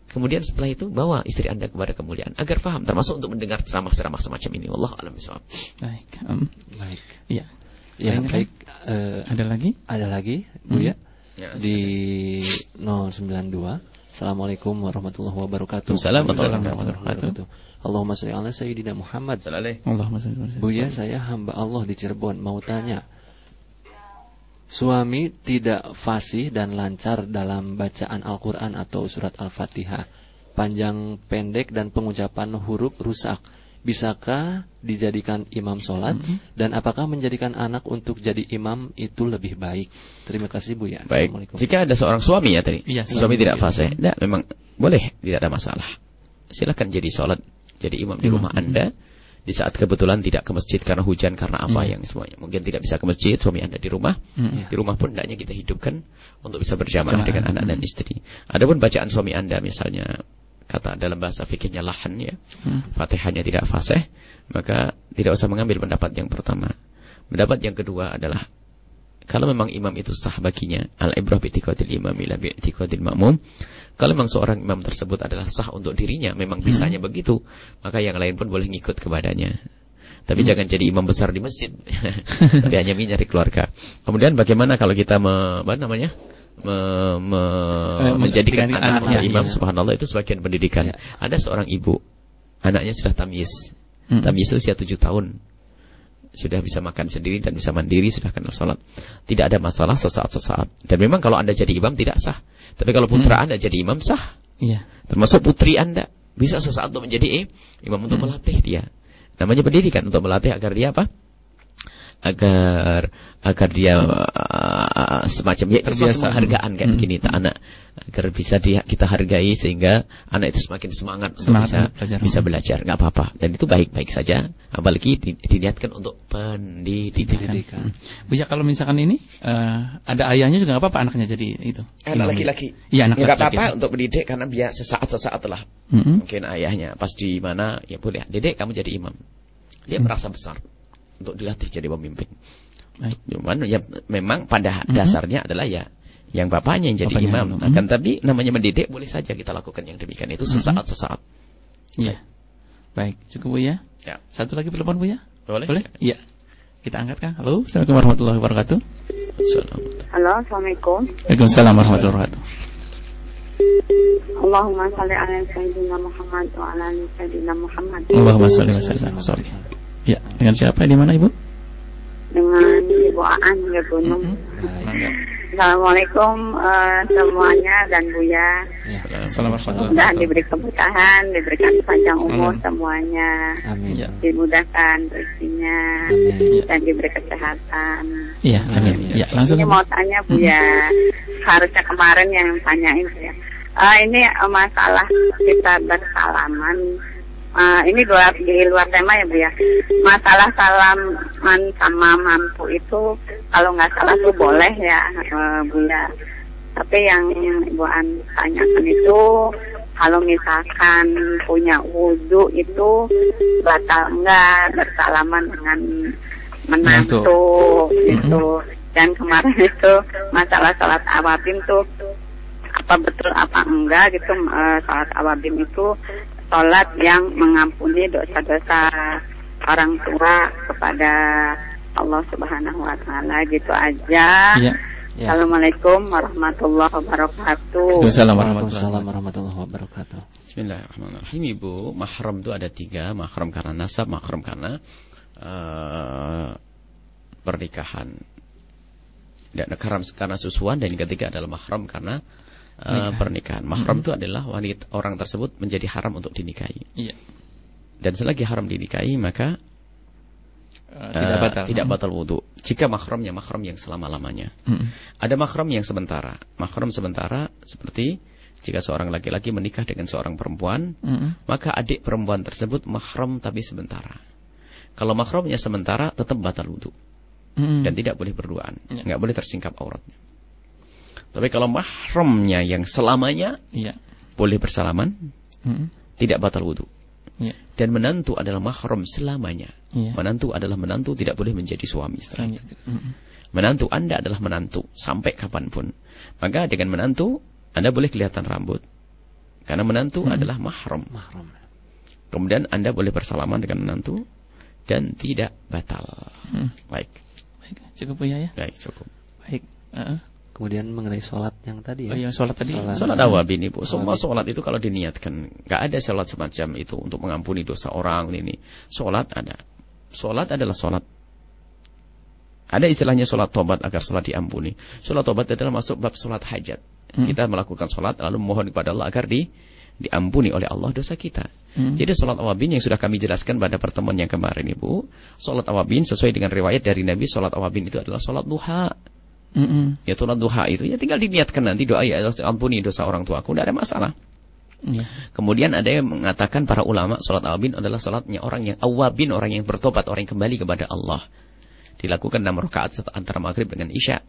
Kemudian setelah itu bawa istri Anda kepada kemuliaan agar paham termasuk untuk mendengar ceramah-ceramah semacam ini. Wallahu a'lam bishawab. Baik. Em, Baik. Iya. Ya, Lain baik. Eh, Ada lagi? ada lagi, Bu Hmm. ya? Ya, Di 092. Assalamualaikum warahmatullahi wabarakatuh. Waalaikumsalam warahmatullahi wabarakatuh. Allahumma sholli ala sayyidina Muhammad. Allahumma. Buya saya hamba Allah di Cirebon mau tanya Suami tidak fasih dan lancar dalam bacaan Al-Quran atau surat Al-Fatihah Panjang pendek dan pengucapan huruf rusak Bisakah dijadikan imam sholat Dan apakah menjadikan anak untuk jadi imam itu lebih baik Terima kasih Bu ya Baik. Jika ada seorang suami ya tadi. Iya, suami, suami. tidak fase. Tidak, memang boleh, tidak ada masalah. Silakan jadi sholat, jadi imam di rumah Anda. Di saat kebetulan tidak ke masjid karena hujan, karena apa Iya. yang semuanya. Mungkin tidak bisa ke masjid, suami Anda di rumah. Mm. Di rumah pun hendaknya kita hidupkan untuk bisa berjamaah Jamaah. dengan anak dan istri. Adapun bacaan suami Anda misalnya kata dalam bahasa fikihnya lahan ya, Mm. Fatihahnya tidak fasih, maka tidak usah mengambil pendapat yang pertama. Pendapat yang kedua adalah kalau memang imam itu sah baginya, al-ibrah bi itiqadil imam ila bi itiqadil ma'mum. Kalau memang seorang imam tersebut adalah sah untuk dirinya, memang bisanya begitu, maka yang lain pun boleh ngikut kepadanya. Tapi jangan jadi imam besar di masjid. [laughs] Tapi hanya nyari keluarga. Kemudian bagaimana kalau kita me, apa namanya? Me- me- Eh, menjadikan anak anaknya, imam iya. subhanallah itu sebagian pendidikan. Ada seorang ibu, anaknya sudah tamyiz. Mm. Tamyiz itu usia tujuh tahun sudah bisa makan sendiri dan bisa mandiri, sudah kenal sholat. Tidak ada masalah sesaat-sesaat. Dan memang kalau Anda jadi imam tidak sah. Tapi kalau putra Anda jadi imam sah. Iya. Termasuk putri Anda bisa sesaat untuk menjadi eh, imam untuk Hmm. melatih dia. Namanya pendidikan untuk melatih agar dia apa? Agar agar dia uh, semacam ya Terbiasa. penghargaan kayak Hmm. begini tak anak agar bisa dia kita hargai sehingga anak itu semakin semangat, untuk Semangat bisa belajar. bisa belajar nggak apa-apa dan itu baik-baik saja apalagi di- diniatkan untuk pendidikan. Pendidikan. Buya kalau misalkan ini eh, ada ayahnya juga nggak apa-apa anaknya jadi itu. Anak imam. laki-laki. Iya anak Ya nggak laki-laki. apa-apa untuk mendidik karena biar sesaat sesaat lah Mm-mm. mungkin ayahnya pas di mana ya boleh dedek kamu jadi imam dia Hmm. merasa besar untuk dilatih jadi pemimpin Baik. cuman ya memang pada Mhm. dasarnya adalah ya yang bapaknya yang jadi Bapaknya imam dulu. akan tapi namanya mendidik boleh saja kita lakukan yang demikian itu Mhm. sesaat sesaat Iya. Baik, cukup Bu ya. ya Satu lagi telepon Bu ya? boleh Boleh? Iya. Kita angkat Kang. Halo, Assalamualaikum warahmatullahi wabarakatuh. Assalamualaikum. Halo, Assalamualaikum. Waalaikumsalam warahmatullahi wabarakatuh. Allahumma salli ala Sayyidina Muhammad wa ala ali Sayyidina Muhammad. Allahumma sholli wa sallim. Sorry. Ya, dengan siapa di mana Ibu? Dengan Ibu Aan ya Gunung. Assalamualaikum eh, semuanya dan Buya. Assalamualaikum Mudah diberi keberkahan, diberikan panjang umur Amin. semuanya. Amin. Ya. Dimudahkan rezekinya Amin. dan diberi kesehatan. Iya, amin. Ya, langsung. Ini mau tanya Bu ya, harusnya kemarin yang tanyain ya. Eh, ini masalah kita bersalaman. Eh, ini dua di luar tema ya Bu ya. Masalah salaman sama mampu itu kalau nggak salah tuh boleh ya Bu ya. Tapi yang Ibu An tanyakan itu kalau misalkan punya wudhu itu batal enggak bersalaman dengan menantu gitu. Dan kemarin itu masalah sholat awabin tuh apa betul apa enggak gitu eh, sholat awabin itu sholat yang mengampuni dosa-dosa orang tua kepada Allah Subhanahu Wa Taala gitu aja. Iya. Ya. Assalamualaikum warahmatullahi wabarakatuh. Waalaikumsalam Waalaikumsalam warahmatullahi warahmatullahi wabarakatuh. Bismillahirrahmanirrahim Ibu Mahram itu ada tiga Mahram karena nasab Mahram karena eh, Pernikahan Dan karena, karena susuan Dan yang ketiga adalah mahram karena eh, Pernikahan Mahram itu adalah wanita Orang tersebut menjadi haram untuk dinikahi Iya. Dan selagi haram dinikahi Maka Eh, tidak eh, batal. Tidak batal wudhu Jika mahramnya mahram yang selama-lamanya Mm-mm. ada mahram yang sementara. Mahram sementara seperti jika seorang laki-laki menikah dengan seorang perempuan, Mm-mm. maka adik perempuan tersebut mahram tapi sementara. Kalau mahramnya sementara tetap batal wudhu Mm-mm. dan tidak boleh berduaan, Ya. nggak boleh tersingkap auratnya. Tapi kalau mahramnya yang selamanya Iya. boleh bersalaman, Mm-mm. tidak batal wudhu. Iya. Dan menantu adalah mahram selamanya. Iya. Menantu adalah menantu tidak boleh menjadi suami. Mm-mm. Menantu Anda adalah menantu sampai kapan pun. Maka dengan menantu Anda boleh kelihatan rambut. Karena menantu Hmm. adalah mahram. Mahram. Kemudian Anda boleh bersalaman dengan menantu dan tidak batal. Mm. Baik, Baik, cukup ya ya. baik cukup. Baik. Heeh. Kemudian mengenai sholat yang tadi Oh, ya. yang sholat tadi. Sholat. Salat awabin Ibu, semua Sholat. sholat itu kalau diniatkan, nggak ada sholat semacam itu untuk mengampuni dosa orang ini. Sholat ada. Sholat adalah sholat. Ada istilahnya sholat tobat agar sholat diampuni. Sholat tobat adalah masuk bab sholat hajat. Hmm. Kita melakukan sholat lalu memohon kepada Allah agar di, diampuni oleh Allah dosa kita. Mm. Jadi sholat awabin yang sudah kami jelaskan pada pertemuan yang kemarin Ibu. Sholat awabin sesuai dengan riwayat dari Nabi, sholat awabin itu adalah sholat duha. Mm-mm. Ya sholat duha itu ya tinggal diniatkan nanti doa ya Allah ampuni dosa orang tuaku, tidak ada masalah. Iya. Kemudian ada yang mengatakan para ulama sholat awabin adalah sholatnya orang yang awabin, orang yang bertobat, orang yang kembali kepada Allah. Dilakukan enam rakaat antara maghrib dengan isya.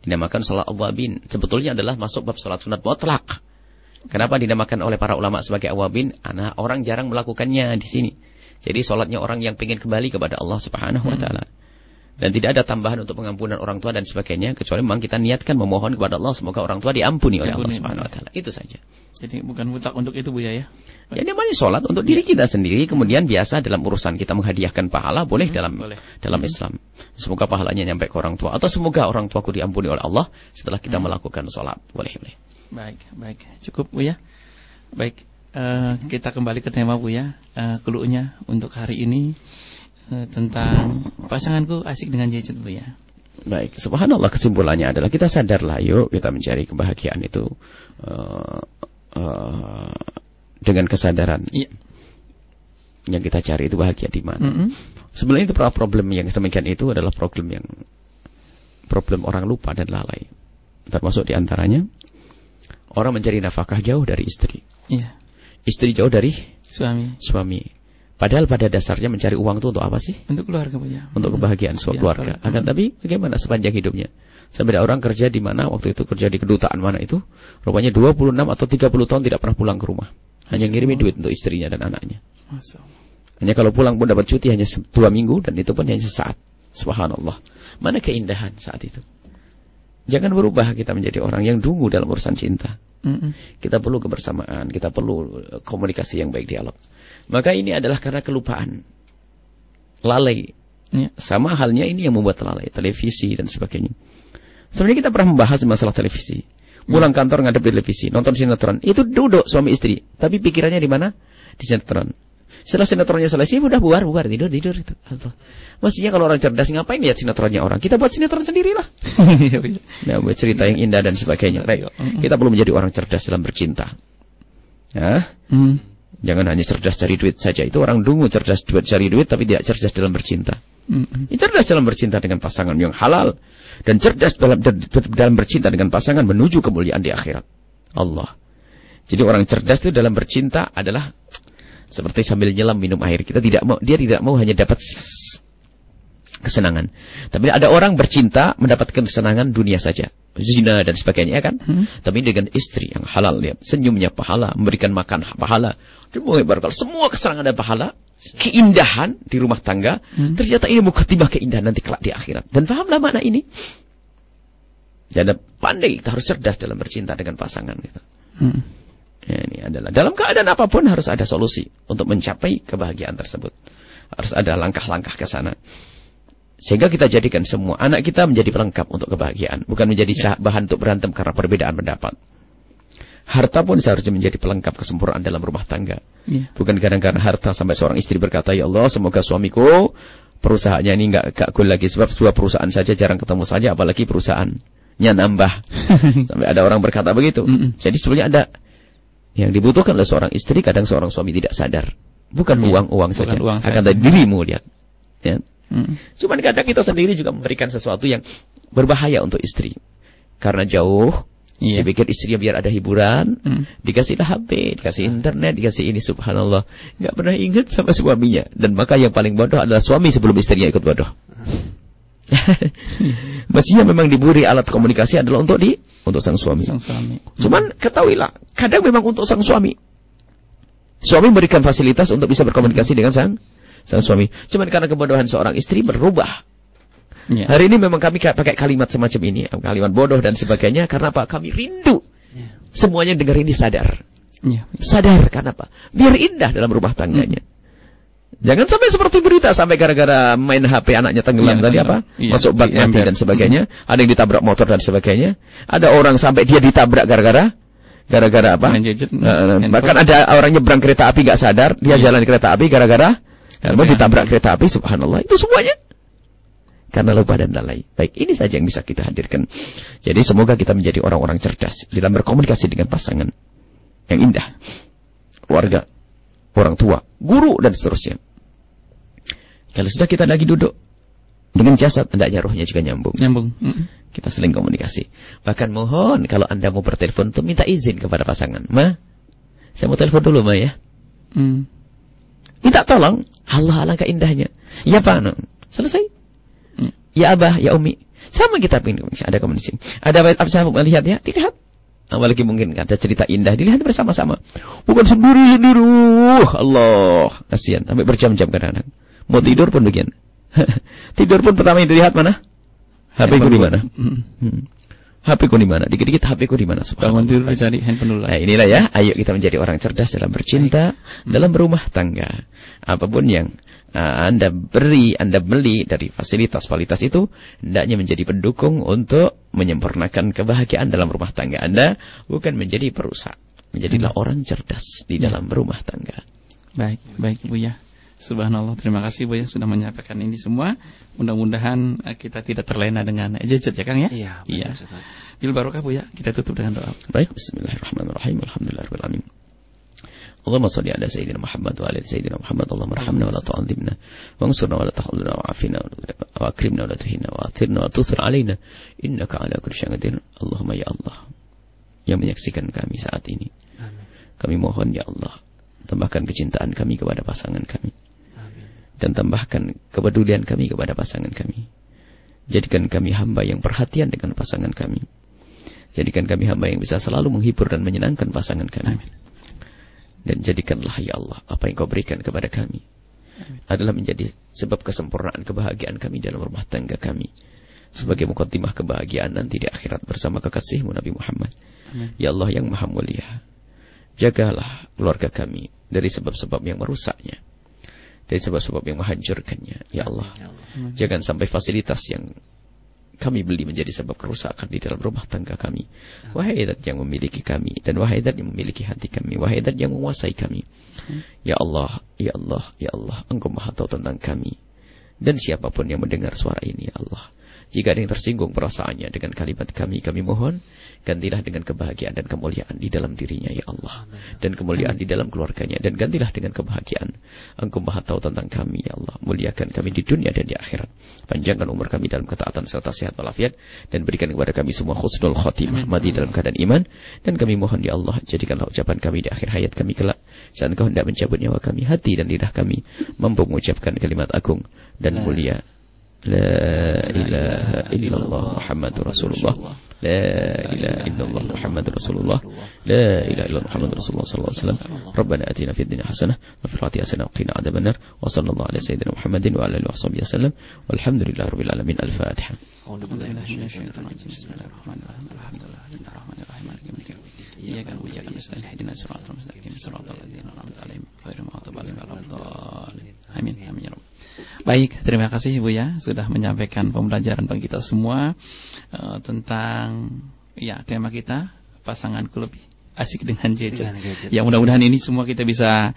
Dinamakan sholat awabin. Sebetulnya adalah masuk bab sholat sunat mutlak. Kenapa dinamakan oleh para ulama sebagai awabin? Karena orang jarang melakukannya di sini. Jadi sholatnya orang yang ingin kembali kepada Allah Subhanahu Wa Taala. Dan tidak ada tambahan untuk pengampunan orang tua dan sebagainya kecuali memang kita niatkan memohon kepada Allah semoga orang tua diampuni oleh Allah. Subhanahu Wa Taala. Itu saja. Jadi bukan mutlak untuk itu Bu ya ya. Ya namanya sholat untuk diri kita sendiri, kemudian biasa dalam urusan kita menghadiahkan pahala boleh dalam boleh. dalam Islam. Semoga pahalanya nyampe ke orang tua atau semoga orang tuaku diampuni oleh Allah setelah kita melakukan sholat. Boleh, boleh. Baik, baik. Cukup Bu ya. Baik, eh, kita kembali ke tema Bu ya. Eh, keluhnya untuk hari ini tentang pasanganku asik dengan gadget Bu ya. Baik, subhanallah kesimpulannya adalah kita sadarlah yuk kita mencari kebahagiaan itu uh, uh, dengan kesadaran. Iya. Yang kita cari itu bahagia di mana. Mm -mm. Sebenarnya itu problem yang demikian itu adalah problem yang problem orang lupa dan lalai. Termasuk di antaranya orang mencari nafkah jauh dari istri. Iya. Istri jauh dari Suami. suami. Padahal pada dasarnya mencari uang itu untuk apa sih? Untuk keluarga punya. Untuk kebahagiaan sebuah Ya, keluarga. Akan tapi bagaimana sepanjang hidupnya? Sampai ada orang kerja di mana waktu itu kerja di kedutaan mana itu, rupanya 26 atau 30 tahun tidak pernah pulang ke rumah. Hanya ngirimin duit untuk istrinya dan anaknya. Hanya kalau pulang pun dapat cuti hanya dua minggu dan itu pun hanya sesaat. Subhanallah. Mana keindahan saat itu? Jangan berubah kita menjadi orang yang dungu dalam urusan cinta. Mm-mm. Kita perlu kebersamaan, kita perlu eh, komunikasi yang baik dialog. Maka ini adalah karena kelupaan. Lalai. Ya. Sama halnya ini yang membuat lalai, televisi dan sebagainya. Sebenarnya kita pernah membahas masalah televisi. Pulang kantor ngadep televisi, nonton sinetron. Itu duduk suami istri, tapi pikirannya di mana? Di sinetron. Setelah sinetronnya selesai, udah bubar, bubar, tidur, tidur. Itu. Allah. Mestinya kalau orang cerdas, ngapain lihat sinetronnya orang? Kita buat sinetron sendirilah. Iya, [laughs] iya. Nah, buat cerita yang indah dan sebagainya. Baik. Kita perlu menjadi orang cerdas dalam bercinta. Ya, Mm. Jangan hanya cerdas cari duit saja. Itu orang dungu cerdas duit cari duit tapi tidak cerdas dalam bercinta. Ini cerdas dalam bercinta dengan pasangan yang halal dan cerdas dalam dalam bercinta dengan pasangan menuju kemuliaan di akhirat. Allah. Jadi orang cerdas itu dalam bercinta adalah seperti sambil nyelam minum air. Kita tidak mau dia tidak mau hanya dapat kesenangan. Tapi ada orang bercinta mendapatkan kesenangan dunia saja. Zina dan sebagainya ya kan. Hmm. Tapi dengan istri yang halal lihat senyumnya pahala, memberikan makan pahala. Semua kesenangan dan pahala, keindahan di rumah tangga, Hmm. ternyata ini mukadimah keindahan nanti kelak di akhirat. Dan pahamlah makna ini. Jadi pandai kita harus cerdas dalam bercinta dengan pasangan gitu. Mm. Ya, ini adalah dalam keadaan apa pun harus ada solusi untuk mencapai kebahagiaan tersebut. Harus ada langkah-langkah ke sana. Sehingga kita jadikan semua anak kita menjadi pelengkap untuk kebahagiaan, bukan menjadi sah- bahan untuk berantem karena perbedaan pendapat. Harta pun seharusnya menjadi pelengkap kesempurnaan dalam rumah tangga. Iya. Bukan kadang-kadang harta sampai seorang istri berkata, Ya Allah, semoga suamiku perusahaannya ini nggak gak cool lagi. Sebab dua perusahaan saja jarang ketemu saja, apalagi perusahaannya nambah. [laughs] sampai ada orang berkata begitu. Mm-mm. Jadi sebetulnya ada yang dibutuhkan oleh seorang istri, kadang seorang suami tidak sadar. Bukan Iya. uang-uang Bukan saja, uang akan saja. dari dirimu lihat. Ya. Mm. Cuman kadang kita sendiri juga memberikan sesuatu yang berbahaya untuk istri. Karena jauh, Iya. dipikir istrinya biar ada hiburan, Mm. dikasihlah HP, dikasih internet, dikasih ini subhanallah. Nggak pernah ingat sama suaminya. Dan maka yang paling bodoh adalah suami sebelum istrinya ikut bodoh. [laughs] Mestinya memang diberi alat komunikasi adalah untuk di untuk sang suami. Sang suami. Cuman ketahuilah, kadang memang untuk sang suami. Suami memberikan fasilitas untuk bisa berkomunikasi dengan sang sang suami. Cuman karena kebodohan seorang istri berubah. Iya. Hari ini memang kami ka- pakai kalimat semacam ini, kalimat bodoh dan sebagainya karena apa? Kami rindu. Semuanya dengar ini sadar. Iya. Sadar karena apa? Biar indah dalam rumah tangganya. Jangan sampai seperti berita sampai gara-gara main HP anaknya tenggelam Iya, tadi apa? Iya, Masuk bak di mati dan sebagainya. Ada yang ditabrak motor dan sebagainya. Ada orang sampai dia ditabrak gara-gara gara-gara apa? Main gadget, handphone. bahkan ada orang nyebrang kereta api gak sadar, dia Iya. jalan kereta api gara-gara Iya. ditabrak kereta api subhanallah. Itu semuanya karena lupa dan lalai. Baik, ini saja yang bisa kita hadirkan. Jadi semoga kita menjadi orang-orang cerdas dalam berkomunikasi dengan pasangan yang indah. Keluarga, orang tua, guru dan seterusnya. Kalau sudah kita lagi duduk dengan jasad, hendaknya rohnya juga nyambung. Nyambung. Mm. Kita seling komunikasi. Bahkan mohon kalau Anda mau bertelepon tuh minta izin kepada pasangan. Ma, saya mau telepon dulu Ma ya. Mm. Minta tolong. Allah alangkah indahnya. Ya Pak, selesai. Hmm. Ya Abah, ya Umi. Sama kita pin ada komunikasi. Ada apa saya melihat ya? Dilihat. Apalagi mungkin ada cerita indah dilihat bersama-sama. Bukan sendiri sendiri. Uh, Allah, kasihan sampai berjam-jam kadang-kadang. Mau tidur pun begini. [laughs] tidur pun pertama yang dilihat mana? HP ku di mana? Mm. Hmm. HP ku di mana? Dikit-dikit HP ku di mana? Bangun tidur dicari handphone dulu. Nah inilah ya, ayo kita menjadi orang cerdas dalam bercinta, dalam berumah tangga. Apa pun yang uh, Anda beri, Anda beli dari fasilitas-fasilitas itu, hendaknya menjadi pendukung untuk menyempurnakan kebahagiaan dalam rumah tangga Anda, bukan menjadi perusak. Menjadilah orang cerdas di dalam berumah tangga. Baik, baik Bu ya. Subhanallah, terima kasih Bu ya sudah menyampaikan ini semua. Mudah-mudahan eh, kita tidak terlena dengan gadget ya Kang ya. Iya. Iya. betul sekali. Bil barokah Bu ya. Kita tutup dengan doa. Baik, bismillahirrahmanirrahim. Alhamdulillahirabbil alamin. اللهم صل على سيدنا محمد وعلى سيدنا محمد اللهم ارحمنا ولا تعذبنا وانصرنا ولا تخذلنا وعافنا واكرمنا ولا تهنا واثرنا ولا تثر علينا انك على كل شيء قدير اللهم ya Allah yang menyaksikan kami saat ini Amin. kami mohon ya Allah tambahkan kecintaan kami kepada pasangan kami Amin. dan tambahkan kepedulian kami kepada pasangan kami. Jadikan kami hamba yang perhatian dengan pasangan kami. Jadikan kami hamba yang bisa selalu menghibur dan menyenangkan pasangan kami. Dan jadikanlah ya Allah apa yang kau berikan kepada kami adalah menjadi sebab kesempurnaan kebahagiaan kami dalam rumah tangga kami. Sebagai mukaddimah kebahagiaan nanti di akhirat bersama kekasihmu Nabi Muhammad. Amin. ya Allah yang maha mulia jagalah keluarga kami dari sebab-sebab yang merusaknya dari sebab-sebab yang menghancurkannya ya Allah Ya Allah. jangan sampai fasilitas yang kami beli menjadi sebab kerusakan di dalam rumah tangga kami. Wahai zat yang memiliki kami dan wahai zat yang memiliki hati kami, wahai zat yang menguasai kami. Ya Allah, ya Allah, ya Allah, Engkau Maha tahu tentang kami. Dan siapa pun yang mendengar suara ini, ya Allah. Jika ada yang tersinggung perasaannya dengan kalimat kami, kami mohon gantilah dengan kebahagiaan dan kemuliaan di dalam dirinya, ya Allah. Dan kemuliaan di dalam keluarganya dan gantilah dengan kebahagiaan. Engkau Maha tahu tentang kami, ya Allah. Muliakan kami di dunia dan di akhirat. Panjangkan umur kami dalam ketaatan serta sehat walafiat dan berikan kepada kami semua khusnul khotimah, mati dalam keadaan iman dan kami mohon ya Allah jadikanlah ucapan kami di akhir hayat kami kelak saat Engkau hendak mencabut nyawa kami, hati dan lidah kami mampu mengucapkan kalimat agung dan mulia. La ilaha illallah Muhammadur Rasulullah. La ilaha illallah Muhammadur Rasulullah. La ilaha illallah Muhammadur Rasulullah sallallahu alaihi wasallam. Rabbana atina fid dunya hasanah wa fil akhirati hasanah wa qina adzabannar. Wa sallallahu ala sayyidina Muhammadin wa ala alihi washabihi wasallam. Walhamdulillahirabbil alamin. Al-Fatihah. A'udzu billahi minasyaitonir rajim. Bismillahirrahmanirrahim. Alhamdulillahirrahmanirrahim. Maliki yaumiddin. Iyyaka na'budu wa iyyaka nasta'in. Ihdinas siratal mustaqim. Siratal ladzina an'amta 'alaihim ghairil maghdubi 'alaihim waladdallin. Amin. Amin ya Rabb. Baik, terima kasih Ibu ya sudah menyampaikan pembelajaran bagi kita semua eh, tentang ya tema kita pasanganku lebih asik dengan gadget. Dengan gadget. Ya mudah-mudahan ini semua kita bisa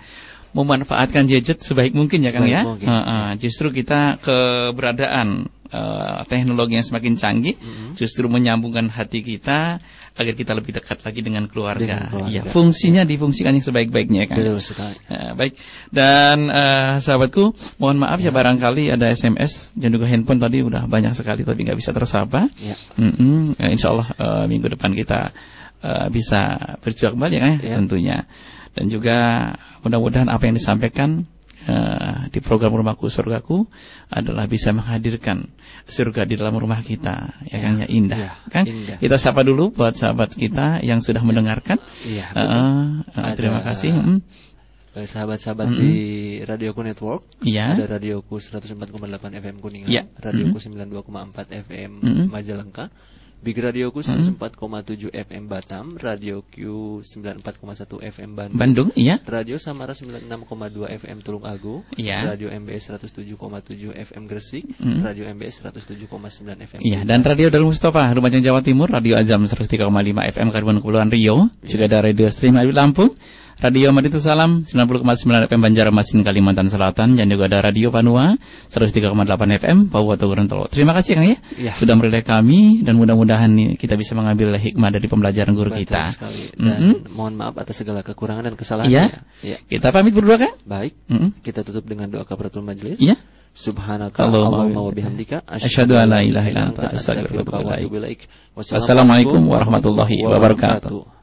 memanfaatkan gadget sebaik mungkin ya Kang ya. mungkin. Heeh, justru kita keberadaan eh, teknologi yang semakin canggih Mhm. justru menyambungkan hati kita agar kita lebih dekat lagi dengan keluarga. Dengan keluarga. Ya, fungsinya difungsikan yang sebaik-baiknya Kang. Betul sekali. Ya, baik. Dan eh, sahabatku, mohon maaf ya barangkali ada SMS dan juga handphone tadi udah banyak sekali tapi nggak bisa tersapa. Ya. Mm-mm. Ya, insya Allah eh, minggu depan kita eh, bisa berjuang kembali ya, ya, Ya. tentunya. Dan juga mudah-mudahan apa yang disampaikan eh, di program Rumahku Surgaku adalah bisa menghadirkan surga di dalam rumah kita, ya, Kang ya indah, Ya, kan? indah. Kita sapa dulu buat sahabat kita yang sudah mendengarkan. Iya. Eh, betul. eh, terima Ada- kasih. Mm. Eh, Sahabat-sahabat Mhm. di Radioku Network, Iya. ada Radioku 104,8 FM Kuningan, Ya. Radioku 92,4 FM Mhm. Majalengka, Big Radioku 104,7 FM Batam, Radio Q 94,1 FM Bandung, Bandung, iya. Radio Samara 96,2 FM Tulung Agung, Iya. Radio MBS 107,7 FM Gresik, Mhm. Radio MBS 107,9 FM. Iya, dan Radio Darul Mustafa, Lumajang Jawa Timur, Radio Azam 103,5 FM Karimun Kepulauan Riau, juga ada Radio Stream Alwi Lampung, Radio Madinatu Salam 90,9 FM Banjarmasin Kalimantan Selatan, dan juga ada Radio Panua 103,8 FM Papua Gorontalo. Terima kasih Kang ya, Iya. sudah merilai kami dan mudah-mudahan kita bisa mengambil hikmah dari pembelajaran guru Betul kita. sekali. Dan Mhm. mohon maaf atas segala kekurangan dan kesalahan. Iya. Ya. Kita pamit berdua kan? Baik, Mm-mm. kita tutup dengan doa kafaratul majelis. Iya. Subhanaka Allahumma wa bihamdika Asyhadu an la ilaha illa anta astaghfiruka wa atubu ilaik. ilaik. Wassalamualaikum warahmatullahi wabarakatuh.